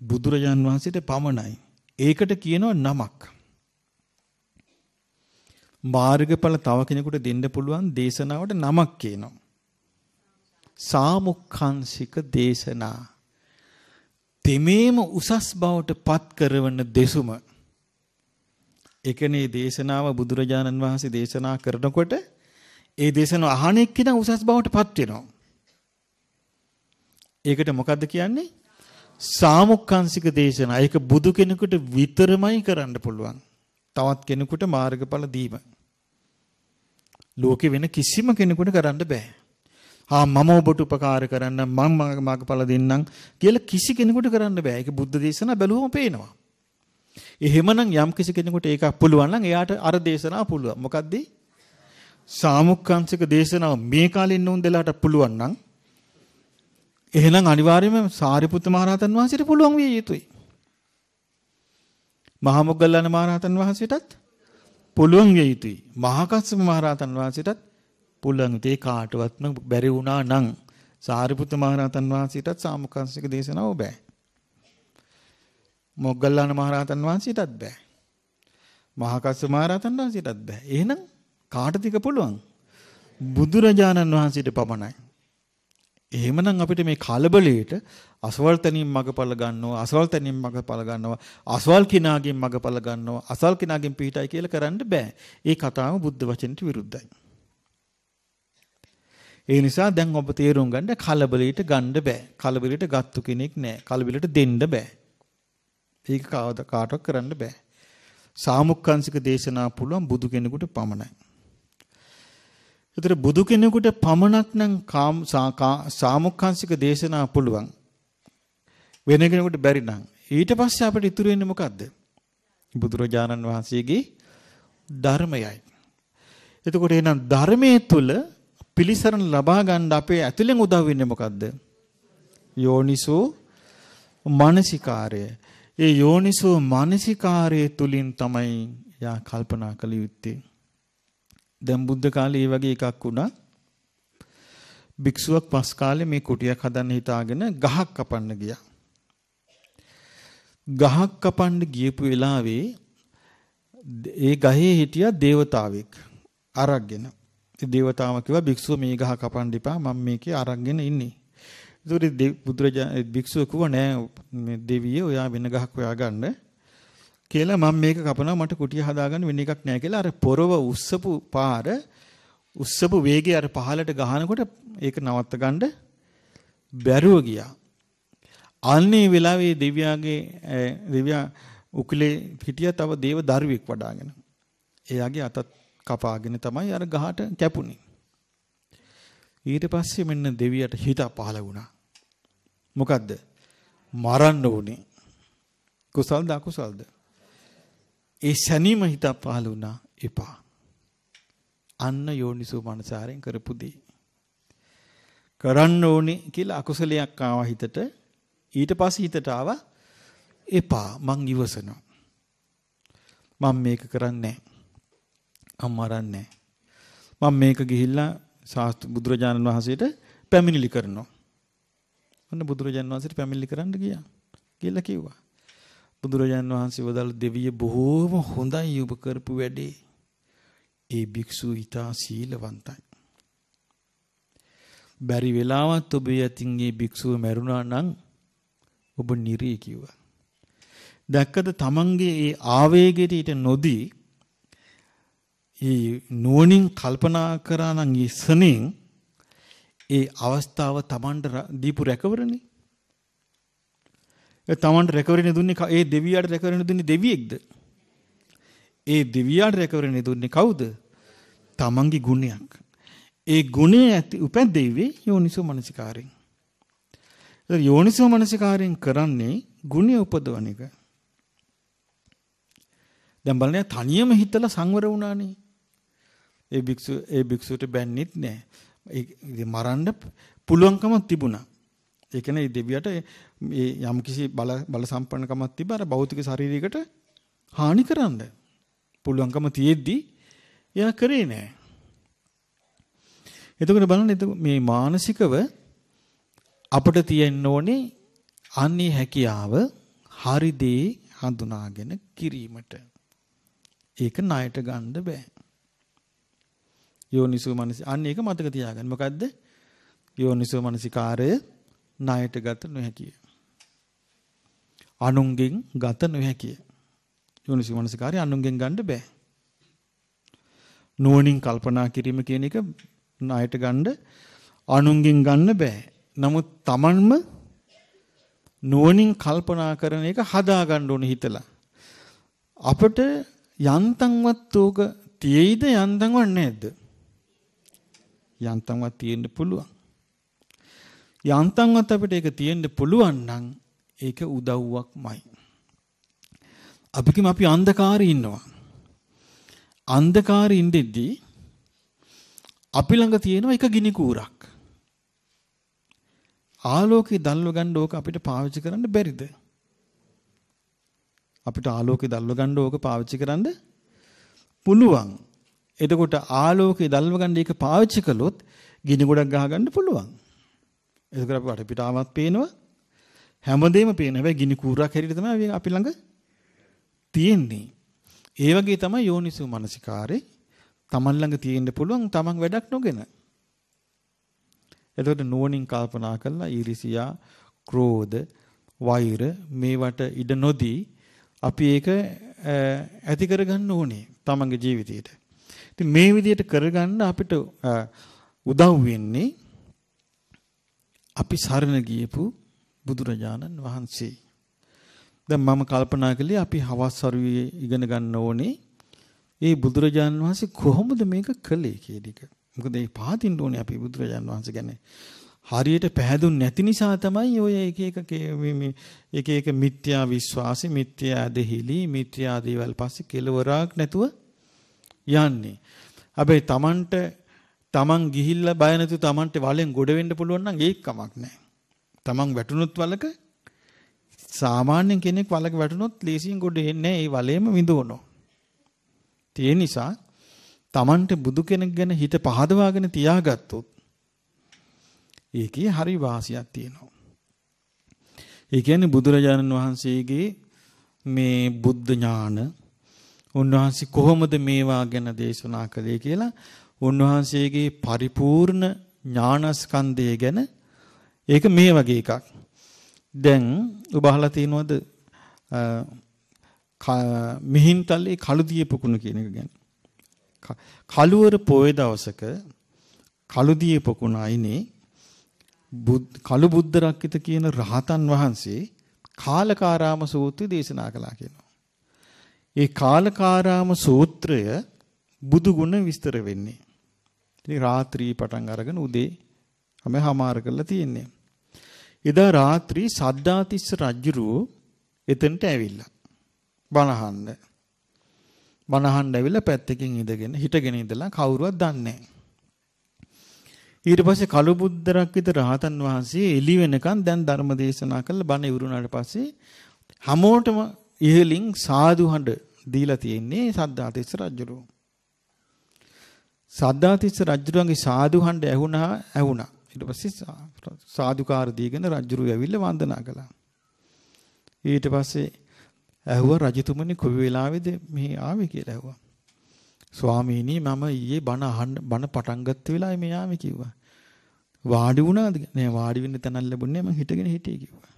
බුදුරජාන් වහන්සේට පමණයි. ඒකට කියනවා නමක්. මාර්ගඵල තව කෙනෙකුට දෙන්න පුළුවන් දේශනාවට නමක් කියනවා. සාමුක්ඛංශික දේශනා. තෙමේම උසස් බවට පත් කරවන දෙසුම. එකනේ දේශනාව බුදුරජාණන් වහන්සේ දේශනා කරනකොට ඒ දේශනාව අහන එක්කිනා උසස් බවට පත් වෙනවා. ඒකට මොකද්ද කියන්නේ? සාමුක්කාංශික දේශනා. ඒක බුදු කෙනෙකුට විතරමයි කරන්න පුළුවන්. තවත් කෙනෙකුට මාර්ගඵල දීම. ලෝකෙ වෙන කිසිම කෙනෙකුට කරන්න බෑ. ආ මම ඔබට උපකාර කරන්න මම මාර්ගඵල දෙන්නම් කියලා කිසි කෙනෙකුට කරන්න බෑ. ඒක බුද්ධ දේශනා බැලුවම පේනවා. එහෙමනම් යම් කිසි කෙනෙකුට ඒක පුළුවන් නම් එයාට අර දේශනාව පුළුවන්. මොකද්ද? සාමුක්කාංශික දේශනාව මේ කාලේ ඉන්න උන් දෙලාට පුළුවන් නම් එහෙනම් අනිවාර්යයෙන්ම සාරිපුත්ත මහරහතන් වහන්සේට පුළුවන් විය යුතුයි. මහා මොග්ගල්ලාන මහරහතන් වහන්සේටත් පුළුවන් විය යුතුයි. මහා කස්සප මහරහතන් වහන්සේටත් පුළුවන් ඒ කාටවත්ම බැරි වුණා නම් සාරිපුත්ත මහරහතන් වහන්සේටත් සාමුක්කාංශික දේශනාව බෑ. මොග්ගල්ලාන මහරහතන් වහන්සේටත් බෑ. මහා කස්සප මහරහතන් වහන්සේටත් බෑ. එහෙනම් කාටද පුළුවන්? බුදුරජාණන් වහන්සේට පමණයි. එහෙමනම් අපිට මේ කලබලයට අසවල් තනින් මගපල ගන්නවා අසවල් තනින් මගපල ගන්නවා අසවල් කිනාගෙන් මගපල ගන්නවා අසවල් කිනාගෙන් පිටයි කියලා කරන්න බෑ. ඒ කතාව බුද්ධ වචනට විරුද්ධයි. ඒ නිසා දැන් ඔබ තේරුම් ගන්න කලබලයට ගන්න බෑ. කලබලයට ගත්තු කෙනෙක් නෑ. කලබලයට දෙන්න බෑ. ඒක කාටවත් කරන්න බෑ. සාමුක්කාංශික දේශනා පුළුවන් බුදු කෙනෙකුට පමණයි. ඒතර බුදු කෙනෙකුට පමණක් නම් සාමුක්ඛංශික දේශනා පුළුවන්. වෙන කෙනෙකුට බැරි නම් ඊට පස්සේ අපිට ඉතුරු වෙන්නේ මොකද්ද? බුදුරජාණන් වහන්සේගේ ධර්මයයි. එතකොට එහෙනම් ධර්මයේ තුල පිළිසරණ ලබා ගන්න අපේ ඇතුලෙන් උදව් වෙන්නේ මොකද්ද? යෝනිසෝ මානසිකාරය. ඒ යෝනිසෝ මානසිකාරය තුලින් තමයි යා කල්පනා කළ යුත්තේ. දැන් බුද්ධ කාලේ වගේ එකක් වුණා. භික්ෂුවක් පස් කාලේ මේ කුටියක් හදන්න හිතාගෙන ගහක් කපන්න ගියා. ගහක් කපන්න ගියපු වෙලාවේ ඒ ගහේ හිටියා దేవතාවෙක් අරගෙන. ඒ దేవතාව කිව්වා භික්ෂුව මේ ගහ කපන්න එපා මම මේකේ අරගෙන ඉන්නේ. ඒතකොට බුදුරජාණන් භික්ෂුව කිව්වා නෑ මේ දෙවියෝ ඔයා වෙන ගහක් හොයාගන්න. කියලා මම මේක කපනවා මට කුටිය හදාගන්න වෙන එකක් නෑ කියලා අර පොරව උස්සපු පාර උස්සපු වේගය අර පහලට ගහනකොට ඒක නවත්ත ගන්න බැරුව ගියා. අන්නේ වෙලාවේ දෙවියාගේ දෙවියා උකුලේ හිටිය තව දේව දරුවෙක් වඩාගෙන. එයාගේ අතත් කපාගෙන තමයි අර ගහට කැපුණේ. ඊට පස්සේ මෙන්න දෙවියට හිත පහළ වුණා. මොකද්ද? මරන්න ඕනේ. කුසල්ද අකුසල්ද? ඒ සැනීම හිත පහළ වුණා එපා. අන්න යෝනිසෝ මනසාරෙන් කරපු දේ. කරන්න ඕනේ කියලා අකුසලයක් ආවා හිතට. ඊට පස්සේ හිතට ආවා එපා මං ඉවසනවා. මම මේක කරන්නේ නැහැ. මම මේක ගිහිල්ලා ශාස්ත්‍ර බුදුරජාණන් වහන්සේට පැමිණිලි කරනවා. ඔන්න බුදුරජාණන් වහන්සේට පැමිණිලි කරන්න ගියා. කියලා කිව්වා. බුදුරජාණන් වහන්සේ වදාළ දෙවිය බොහෝම හොඳයි ඔබ කරපු වැඩේ. ඒ භික්ෂුව ඊටා සීලවන්තයි. බැරි වෙලාවත් ඔබ යතින් ඒ භික්ෂුව මැරුණා නම් ඔබ නිරී කිව්වා. දැක්කද තමන්ගේ ඒ ආවේගයට ඊට නොදී ඒ නුවණින් කල්පනා කරා නම් ඉස්සනින් ඒ අවස්ථාව තමන්ට දීපු රැකවරනේ. ඒ තමන්ට රැකවරනේ දුන්නේ ඒ දෙවියාට රැකවරනේ දුන්නේ දෙවියෙක්ද? ඒ දෙවියාට රැකවරනේ දුන්නේ කවුද? තමන්ගේ ගුණයක්. ඒ ගුණය ඇති උපැද්දෙවි යෝනිසෝ මනසිකාරයෙන්. ඒ යෝනිසෝ මනසිකාරයෙන් කරන්නේ ගුණය උපදවන එක. දැන් බලන්න තනියම හිතලා සංවර වුණානේ. ඒ භික්ෂු ඒ භික්ෂුවට බැන්නෙත් නෑ. ඒ මරන්න පුළුවන්කමක් තිබුණා. ඒ කියන්නේ දෙවියට මේ යම්කිසි බල බල සම්පන්නකමක් තිබ්බ අර භෞතික ශරීරයකට හානි කරන්න පුළුවන්කම තියෙද්දි එයා කරේ නෑ. එතකොට බලන්න මේ මානසිකව අපිට තියෙන්න ඕනේ අන්නේ හැකියාව හරි දේ හඳුනාගෙන කිරීමට. ඒක ණයට ගන්න බෑ. යෝනිසෝ මනස අන්න ඒක මතක තියාගන්න. මොකද්ද? යෝනිසෝ මනසිකාරය ණයට ගත නොහැකිය. අනුන්ගෙන් ගත නොහැකිය. යෝනිසෝ මනසිකාරය අනුන්ගෙන් ගන්න බෑ. නුවණින් කල්පනා කිරීම කියන එක ණයට ගන්න අනුන්ගෙන් ගන්න බෑ. නමුත් Tamanම නුවණින් කල්පනා කරන එක හදා ගන්න ඕනේ හිතලා. අපිට යන්තම්වත් ඕක තියෙයිද යන්තම්වත් නැද්ද? යන්තම්වත් තියෙන්න පුළුවන්. යන්තම්වත් අපිට ඒක තියෙන්න පුළුවන් නම් ඒක උදව්වක්මයි. අපි කිම අපි අන්ධකාරේ ඉන්නවා. අන්ධකාරේ ඉඳෙද්දී අපි ළඟ තියෙන එක ගිනි කූරක්. ආලෝකය දැල්ව ගන්න ඕක අපිට පාවිච්චි කරන්න බැරිද? අපිට ආලෝකය දැල්ව ගන්න ඕක පාවිච්චි කරන්න පුළුවන්. එතකොට ආලෝකය දැල්ව ගන්න එක පාවිච්චි කළොත් ගිනි ගොඩක් ගහ ගන්න පුළුවන්. එතකොට අපි වටපිටාවක් පේනවා. හැමදේම පේන හැබැයි ගිනි කූරක් හැටියට තමයි අපි ළඟ තියෙන්නේ. ඒ වගේ තමයි යෝනිසු මනසිකාරේ තමන් ළඟ තියෙන්න පුළුවන් තමන් වැඩක් නොගෙන. එතකොට නුවණින් කල්පනා කළා ඊරිසියා, ක්‍රෝධ, වෛර මේවට ඉඩ නොදී අපි ඒක ඇති කරගන්න ඕනේ තමන්ගේ ජීවිතේට. ඉතින් මේ විදිහට කරගන්න අපිට උදව් වෙන්නේ අපි සරණ ගියපු බුදුරජාණන් වහන්සේ. දැන් මම කල්පනා කළේ අපි හවස් වරුවේ ඉගෙන ගන්න ඕනේ ඒ බුදුරජාණන් වහන්සේ කොහොමද මේක කළේ කියන එක. මොකද ඒ පාදින්න ඕනේ අපි බුදුරජාණන් වහන්සේ ගැන. හරියට පැහැදුන්නේ නැති නිසා තමයි ඔය එක එක මේ එක එක මිත්‍යා විශ්වාසي මිත්‍යා දෙහිලි මිත්‍යා දේවල් පස්සේ කෙලවරක් නැතුව යන්නේ. හැබැයි Tamanට Taman ගිහිල්ලා බය නැතුව Tamanට වලෙන් ගොඩ වෙන්න පුළුවන් නම් ඒක කමක් නැහැ. Taman වැටුනොත් වලක සාමාන්‍ය කෙනෙක් වලක වැටුනොත් ලේසියෙන් ගොඩ එන්නේ නැහැ. ඒ වලේම විඳවනවා. ඒ නිසා Tamanට බුදු කෙනෙක් ගැන හිත පහදවාගෙන තියාගත්තොත් ඒකේ හරි වාසියක් තියෙනවා. ඒ කියන්නේ බුදුරජාණන් වහන්සේගේ මේ බුද්ධ ඥාන උන්වහන්සේ කොහොමද මේවා ගැන දේශනා කළේ කියලා උන්වහන්සේගේ පරිපූර්ණ ඥානස්කන්ධය ගැන ඒක මේ වගේ එකක්. දැන් ඔබ අහලා තියෙනවද මිහින්තල්ලේ කළුදිය පොකුණ කියන එක ගැන? කළුවර පොය දවසක කළුදිය පොකුණ අයිනේ කළු බුද්ධ රක්කිත කියන රහතන් වහන්සේ කාලකාරාම සූත්‍රය දේශනා කළා කියනවා. ඒ කාලකාරාම සූත්‍රය බුදු ගුණ විස්තර වෙන්නේ. ඉතින් රාත්‍රී පටන් අරගෙන උදේ හැම හමාර කරලා තියෙන්නේ. එදා රාත්‍රී සද්දාතිස්ස රජුරෝ එතනට ඇවිල්ලා. බණහන්න. බණහන්න ඇවිල්ලා පැත්තකින් ඉඳගෙන හිටගෙන ඉඳලා කවුරුවත් දන්නේ නැහැ. ඊට පස්සේ කළු බුද්දරක්විත රහතන් වහන්සේ එළි වෙනකන් දැන් ධර්ම දේශනා කළා බණ ඉවරුනාට පස්සේ හැමෝටම ඉහලින් සාදු හඬ දීලා තියෙන්නේ සද්ධාතිස්ස රජුරෝ. සද්ධාතිස්ස රජුරුවන්ගේ සාදු හඬ ඇහුණා ඇහුණා. ඊට පස්සේ සාදුකාර දීගෙන රජුරු ඇවිල්ලා වන්දනා කළා. ඊට පස්සේ ඇහුවා රජතුමනි කොයි වෙලාවේද මෙහි ආවේ කියලා ඇහුවා. ස්වාමීනි මම ඊයේ බණ අහන්න බණ පටන් ගත්ත වෙලාවේ මේ ආවේ කිව්වා. වාඩි වුණාද? නෑ වාඩි වෙන්න තැනක් ලැබුණේ මම හිටගෙන හිටියේ කිව්වා.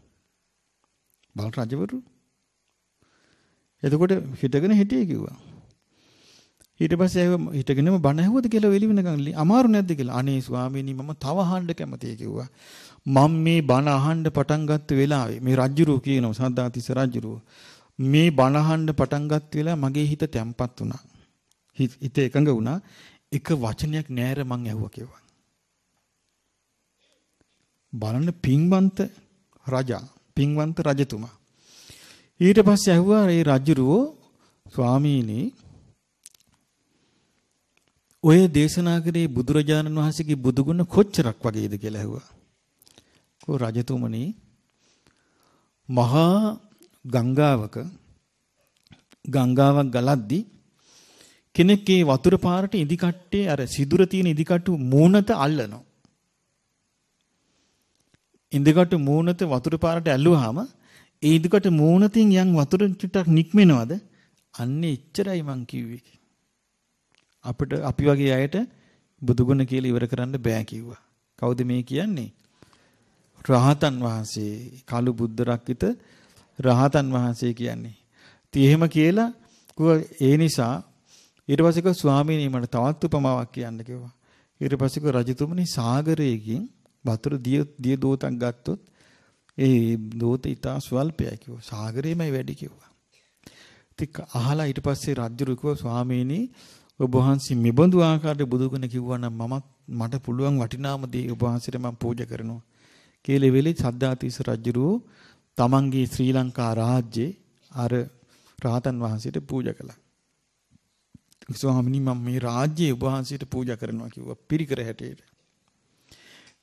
බල රජවරු. එතකොට හිටගෙන හිටියේ කිව්වා. ඊට පස්සේ ආව හිටගෙනම බණ ඇහුවද කියලා වෙලි වෙනකන් අමාරු නැද්ද කියලා. අනේ ස්වාමීනි මම තව අහන්න කැමතියි කිව්වා. මම මේ බණ අහන්න පටන් ගත්ත වෙලාවේ මේ රජුරු කියනවා සද්දාතිස්ස රජුරු මේ බණ අහන්න පටන් ගත්ත වෙලාව මගේ හිත තැම්පත් වුණා. හිත එකඟ වුණා. එක වචනයක් නෑර මං ඇහුවා කිව්වා. බලන්න පින්වන්ත රජා පින්වන්ත රජතුමා ඊට පස්සේ ඇහුවා ඒ රජුරෝ ස්වාමීනි ඔය දේශනා කරේ බුදුරජාණන් වහන්සේගේ බුදුගුණ කොච්චරක් වගේද කියලා ඇහුවා. කෝ රජතුමනි මහා ගංගාවක ගංගාවක් ගලද්දී කෙනෙක් ඒ වතුර පාරට ඉදිකට්ටේ අර සිදුර තියෙන ඉදිකට්ටු මූණත අල්ලනවා. ඉදිකට්ටු මූණත වතුර පාරට ඇල්ලුවාම ඒ ඉදිකට්ටු මූණතින් යම් වතුර චුට්ටක් නික්මෙනවද? අන්නේ එච්චරයි මං කිව්වේ. අපිට අපි වගේ අයට බුදුගුණ කියලා ඉවර කරන්න බෑ කිව්වා. කවුද මේ කියන්නේ? රහතන් වහන්සේ කලු බුද්ධ රක්කිත රහතන් වහන්සේ කියන්නේ. ඉතින් එහෙම කියලා ඒ නිසා ඊට පස්සේ කිව්වා ස්වාමීනි මට තවත් උපමාවක් කියන්න කිව්වා. ඊට පස්සේ කිව්වා රජතුමනි සාගරයකින් වතුර දිය දිය දෝතක් ගත්තොත් ඒ දෝත ඊටා ස්වල්පයි කිව්වා. සාගරේමයි වැඩි කිව්වා. ඉතින් අහලා ඊට පස්සේ රජු කිව්වා ස්වාමීනි ඔබ වහන්සේ මෙබඳු ආකාරයට බුදුගුණ කිව්වා නම් මමත් මට පුළුවන් වටිනාම දේ ඔබ වහන්සේට මම පූජා කරනවා. කියලා වෙලේ සද්ධාතිස්ස රජුරෝ තමන්ගේ ශ්‍රී ලංකා රාජ්‍යයේ අර රහතන් වහන්සේට පූජා කළා. ස්වාමීනි මම මේ රාජ්‍යයේ ඔබ වහන්සේට පූජා කරනවා කිව්වා පිරිකර හැටියට.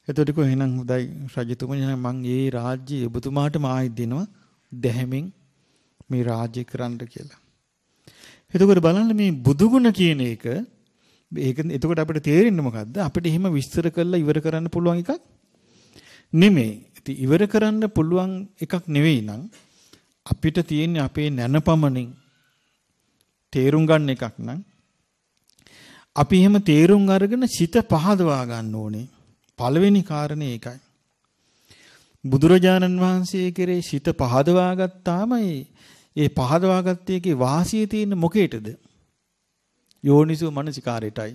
එතකොට කො එහෙනම් හොඳයි රජතුමනි මම මේ රාජ්‍යය ඔබතුමාටම ආයෙත් දෙනවා දැහැමින් මේ රාජ්‍ය කරන්න කියලා. එතකොට බලන්න මේ බුදුගුණ කියන එක ඒක එතකොට අපිට තේරෙන්නේ මොකද්ද? අපිට එහෙම විස්තර කරලා ඉවර කරන්න පුළුවන් එකක් නෙමෙයි. ඉතින් ඉවර කරන්න පුළුවන් එකක් නෙවෙයි නම් අපිට තියෙන්නේ අපේ නැනපමණින් තේරුම් ගන්න එකක් නම් අපි එහෙම තේරුම් අරගෙන සිත පහදවා ගන්න ඕනේ. පළවෙනි කාරණේ ඒකයි. බුදුරජාණන් වහන්සේ කෙරේ සිත පහදවා ගත්තාම ඒ පහදවාගත්ත එකේ වාසිය තියෙන මොකේටද? යෝනිසෝ මනසිකාරයටයි.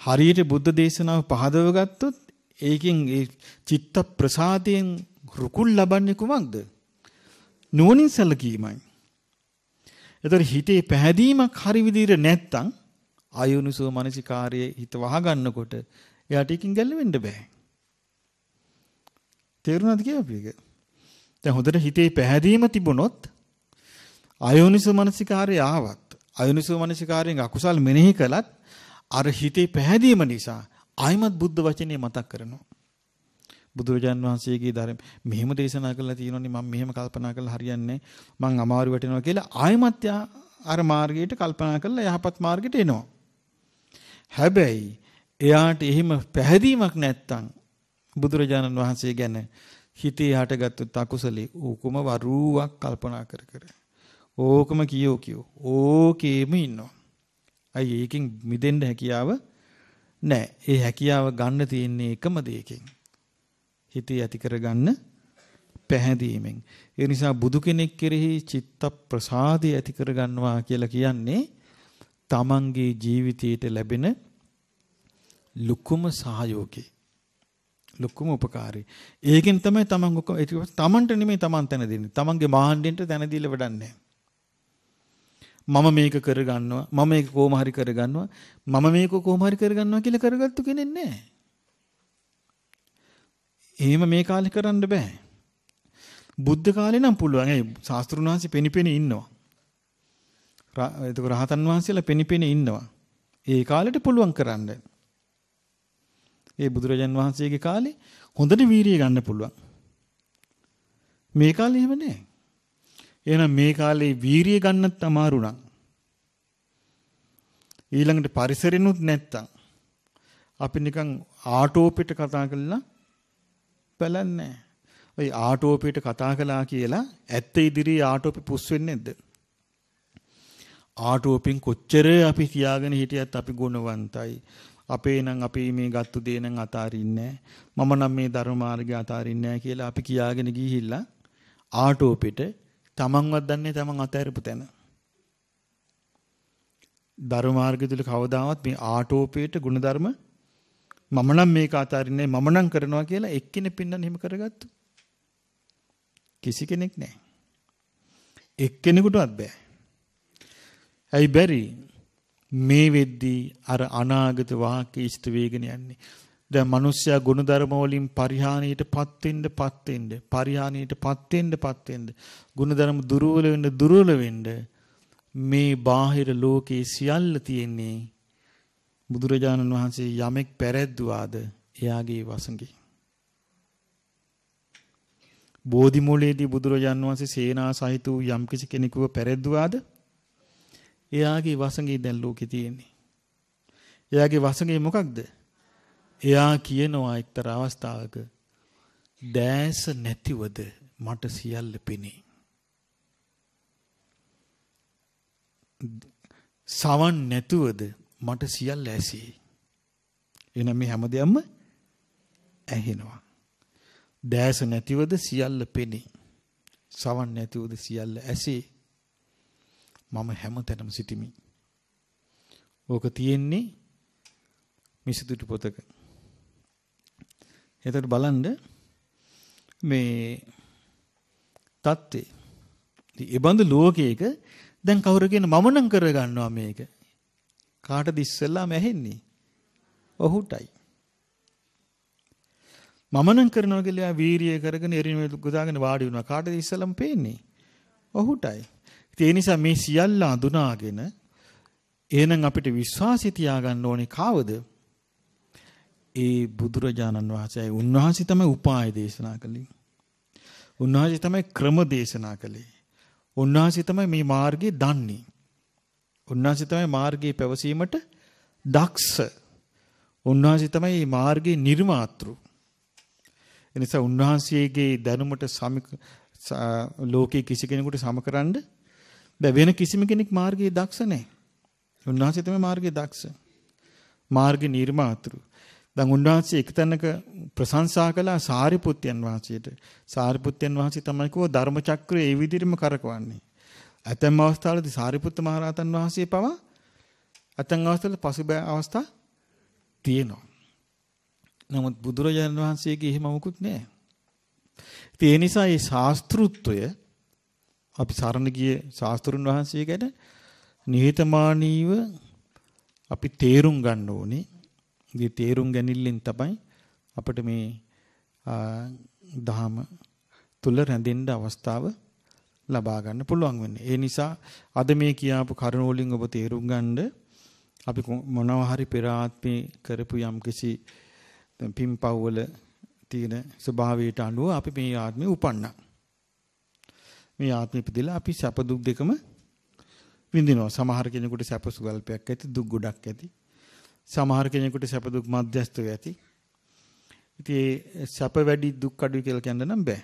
හරියට බුද්ධ දේශනාව පහදව ගත්තොත් ඒකෙන් ඒ චිත්ත ප්‍රසාදයෙන් රුකුල් ලබන්නේ කුමක්ද? නුවණින් සැලකීමයි. එතකොට හිතේ පැහැදීමක් හරි විදිහට නැත්තම් ආයෝනිසෝ මනසිකාරයේ හිත වහගන්නකොට එයාට එකකින් ගැලවෙන්න බෑ. තේරුණාද කියලා දැන් හොඳට හිතේ පැහැදීම තිබුණොත් අයෝනිසෝ මනසිකාරය ආවත් අයෝනිසෝ මනසිකාරයෙන් අකුසල් මෙනෙහි කළත් අර හිතේ පැහැදීම නිසා ආයිමත් බුද්ධ වචනේ මතක් කරනවා. බුදුරජාන් වහන්සේගේ ධර්ම මෙහෙම දේශනා කරලා තියෙනවනේ මම මෙහෙම කල්පනා කරලා හරියන්නේ මං අමාරු වැටෙනවා කියලා ආයිමත් අර මාර්ගයට කල්පනා කරලා යහපත් මාර්ගයට එනවා. හැබැයි එයාට එහෙම පැහැදීමක් නැත්තම් බුදුරජාණන් වහන්සේ ගැන හිතේ හටගත්තු අකුසලේ ඕකම වරුවක් කල්පනා කර කර ඕකම කියෝ කියෝ ඕකේම ඉන්නවා. අයි ඒකෙන් මිදෙන්න හැකියාව නැහැ. ඒ හැකියාව ගන්න තියෙන්නේ එකම දෙයකින්. හිතේ ඇති කරගන්න පැහැදීමෙන්. ඒ නිසා බුදු කෙනෙක් කෙරෙහි චිත්ත ප්‍රසාදය ඇති කරගන්නවා කියලා කියන්නේ තමන්ගේ ජීවිතයට ලැබෙන ලුකුම සහයෝගය. ලොකුම උපකාරී. ඒකෙන් තමයි තමන් තමන්ට නෙමෙයි තමන් තැන දෙන්නේ. තමන්ගේ මාහන්ඩෙන්ට තැන දීලා වැඩන්නේ මම මේක කරගන්නවා මම මේක කොහොම හරි කරගන්නවා මම මේක කොහොම හරි කරගන්නවා කියලා කරගත්තු කෙනෙක් නැහැ. එහෙම මේ කාලේ කරන්න බෑ. බුද්ධ කාලේ නම් පුළුවන්. ඒ ශාස්ත්‍රුන් වහන්සේ පෙනිපෙනි ඉන්නවා. එතකොට රහතන් වහන්සේලා පෙනිපෙනි ඉන්නවා. ඒ කාලෙට පුළුවන් කරන්න. ඒ බුදුරජාන් වහන්සේගේ කාලේ හොඳට වීරිය ගන්න පුළුවන්. මේ කාලේ එහෙම නෑ. එහෙනම් මේ කාලේ වීරිය ගන්නත් අමාරු නම් ඊළඟට පරිසරිනුත් නැත්තම් අපි නිකන් ආටෝපෙට කතා කළා බලන්නේ ඔය ආටෝපෙට කතා කළා කියලා ඇත්ත ඉදිරියේ ආටෝපෙ පුස් වෙන්නේ නැද්ද? ආටෝපෙන් කොච්චර අපි තියාගෙන හිටියත් අපි ගුණවන්තයි. අපේ නම් අපි මේ ගත්තු දේ නම් අතාරින්නේ මම නම් මේ ධර්ම මාර්ගය අතාරින්නේ කියලා අපි කියාගෙන ගිහිල්ලා ආටෝපෙට තමන්වත් දන්නේ තමන් අතහැරපු තැන. ධර්ම මාර්ගය තුල කවදාවත් මේ ආටෝපේට ಗುಣධර්ම මම නම් මේක අතාරින්නේ මම නම් කරනවා කියලා එක්කෙනෙක් පින්නන් එහෙම කරගත්තු. කිසි කෙනෙක් නැහැ. එක්කෙනෙකුටවත් බෑ. ඇයි බැරි? මේ වෙද්දී අර අනාගත වාක්‍ය ඉෂ්ට වේගන යන්නේ. දැන් මිනිස්සයා ගුණධර්ම වලින් පරිහානියටපත් වෙන්න පත් වෙන්න පරිහානියටපත් වෙන්න පත් වෙන්න ගුණධර්ම දුර්වල වෙන්න දුර්වල වෙන්න මේ බාහිර ලෝකේ සියල්ල තියෙන්නේ බුදුරජාණන් වහන්සේ යමෙක් පැරැද්දුවාද? එයාගේ වසඟේ. බෝධි මූලයේදී බුදුරජාණන් වහන්සේ සේනා සහිත වූ යම්කිසි කෙනෙකුව පැරැද්දුවාද? එයාගේ වසඟේ දැන් ලෝකේ තියෙන්නේ. එයාගේ වසඟේ මොකක්ද? එයා කියනවා එක්තරා අවස්ථාවක දැස නැතිවද මට සියල්ල පෙනේ. සවන් නැතුවද මට සියල්ල ඇසේ. එහෙනම් මේ හැමදේම ඇහෙනවා. දැස නැතිවද සියල්ල පෙනේ. සවන් නැතිවද සියල්ල ඇසේ. මම හැමතැනම සිටිමි. ඕක තියෙන්නේ මිසිතුටු පොතක. එතකොට බලන්න මේ தත්ත්වේ. ඒ බඳු ලෝකයක දැන් කවුරු කියන මම නම් කරගන්නවා මේක. කාටද ඉස්සෙල්ලාම ඇහෙන්නේ? ඔහුටයි. මම නම් කරනවා කියලා වීරිය කරගෙන එරින ගොදාගෙන වාඩි වුණා. කාටද ඉස්සෙල්ලාම පේන්නේ? ඔහුටයි. ඒ නිසා මේ සියල්ල අඳුනාගෙන එහෙනම් අපිට විශ්වාසය තියාගන්න ඕනේ කාවද? ඒ බුදුරජාණන් වහන්සේයි. උන්වහන්සේ තමයි උපාය දේශනා කළේ. උන්වහන්සේ තමයි ක්‍රම දේශනා කළේ. උන්වහන්සේ තමයි මේ මාර්ගය දන්නේ. උන්වහන්සේ තමයි මාර්ගයේ පැවසීමට දක්ෂ. උන්වහන්සේ තමයි මේ මාර්ගයේ නිර්මාතෘ. එනිසා උන්වහන්සේගේ දැනුමට සමික ලෝකේ කිසි කෙනෙකුට සමකරන්න බෑ වෙන කිසිම කෙනෙක් මාර්ගයේ දක්ෂ නැහැ. උන්වහන්සේ තමයි මාර්ගයේ දක්ෂ. මාර්ග නිර්මාතෘ. දැන් උන්වහන්සේ එක තැනක ප්‍රශංසා කළා සාරිපුත්යන් වහන්සේට. සාරිපුත්යන් වහන්සේ තමයි කෝ ධර්ම චක්‍රය ඒ විදිහටම කරකවන්නේ. ඇතැම් අවස්ථාවලදී සාරිපුත්ත මහරහතන් වහන්සේ පවා ඇතැම් අවස්ථාවල පසුබෑ අවස්ථා තියෙනවා. නමුත් බුදුරජාණන් වහන්සේගේ එහෙම මොකුත් නැහැ. ඒ නිසා මේ ශාස්ත්‍රුත්වය අපි සරණ ගිය ශාස්ත්‍රුන් වහන්සේ ගැන නිහතමානීව අපි තේරුම් ගන්න ඕනේ. මේ තේරුම් ගැනීමෙන් තමයි අපිට මේ දහම තුල රැඳෙන්න අවස්ථාව ලබා ගන්න පුළුවන් වෙන්නේ. ඒ නිසා අද මේ කියාපු කරුණ වලින් ඔබ තේරුම් ගන්න අපි මොනවා හරි පෙර ආත්මේ කරපු යම්කිසි පින්පව් වල තියෙන ස්වභාවයට අනුව අපි මේ ආත්මේ උපන්නා. මේ ආත්මෙ ඉපදිලා අපි සැප දුක් දෙකම විඳිනවා. සමහර කෙනෙකුට සැප සුවල්පයක් ඇති, දුක් ගොඩක් ඇති. සමහර කෙනෙකුට සැප දුක් මධ්‍යස්ථව ඇති. ඉතින් ඒ සැප වැඩි දුක් අඩුයි කියලා කියන්න නම් බෑ.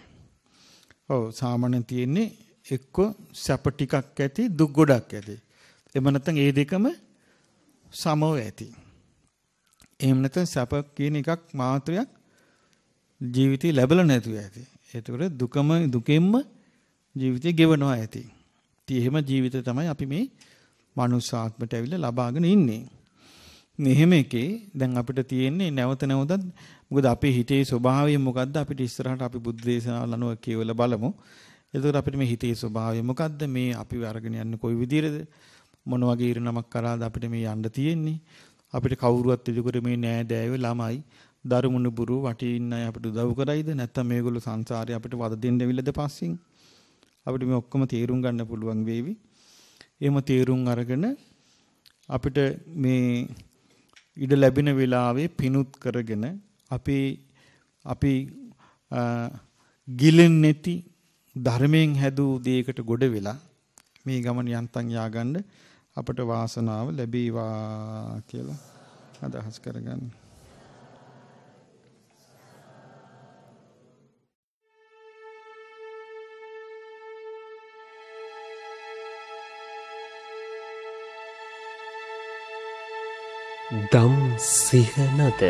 ඔව් සාමාන්‍යයෙන් තියෙන්නේ එක්ක සැප ටිකක් ඇති දුක් ගොඩක් ඇති. එහෙම නැත්නම් ඒ දෙකම සමව ඇති. එහෙම නැත්නම් සැප කියන එකක් මාත්‍රයක් ජීවිතේ ලැබලා නැතුව ඇති. ඒතකොට දුකම දුකෙන්ම ජීවිතේ ගෙවනවා ඇති. ඉතින් එහෙම ජීවිතය තමයි අපි මේ මනුස්ස ආත්මයට ඇවිල්ලා ලබාගෙන ඉන්නේ. මෙහෙම එකේ දැන් අපිට තියෙන්නේ නැවත නැවතත් මොකද අපේ හිතේ ස්වභාවය මොකද්ද අපිට ඉස්සරහට අපි බුද්ධ දේශනාවල අනුව කියවලා බලමු. එතකොට අපිට මේ හිතේ ස්වභාවය මොකද්ද මේ අපි අරගෙන යන්නේ කොයි විදිහටද මොන වගේ ඉරණමක් කරාද අපිට මේ යන්න තියෙන්නේ අපිට කවුරුවත් එදිකොට මේ නෑදෑයෝ ළමයි දරුමුණු බුරු වටේ ඉන්න අය අපිට උදව් කරයිද නැත්නම් මේගොල්ලෝ සංසාරේ අපිට වද දෙන්න ඇවිල්ලාද පස්සෙන් අපිට මේ ඔක්කොම තේරුම් ගන්න පුළුවන් වේවි. එහෙම තේරුම් අරගෙන අපිට මේ ඉඩ ලැබෙන වෙලාවේ පිනුත් කරගෙන අපි අපි ගිලෙන්නේ නැති ධර්මයෙන් හැදූ දෙයකට ගොඩ වෙලා මේ ගමන යන්තම් ය아가න්න අපට වාසනාව ලැබේවා කියලා අදහස් කරගන්න. දම් සිහනද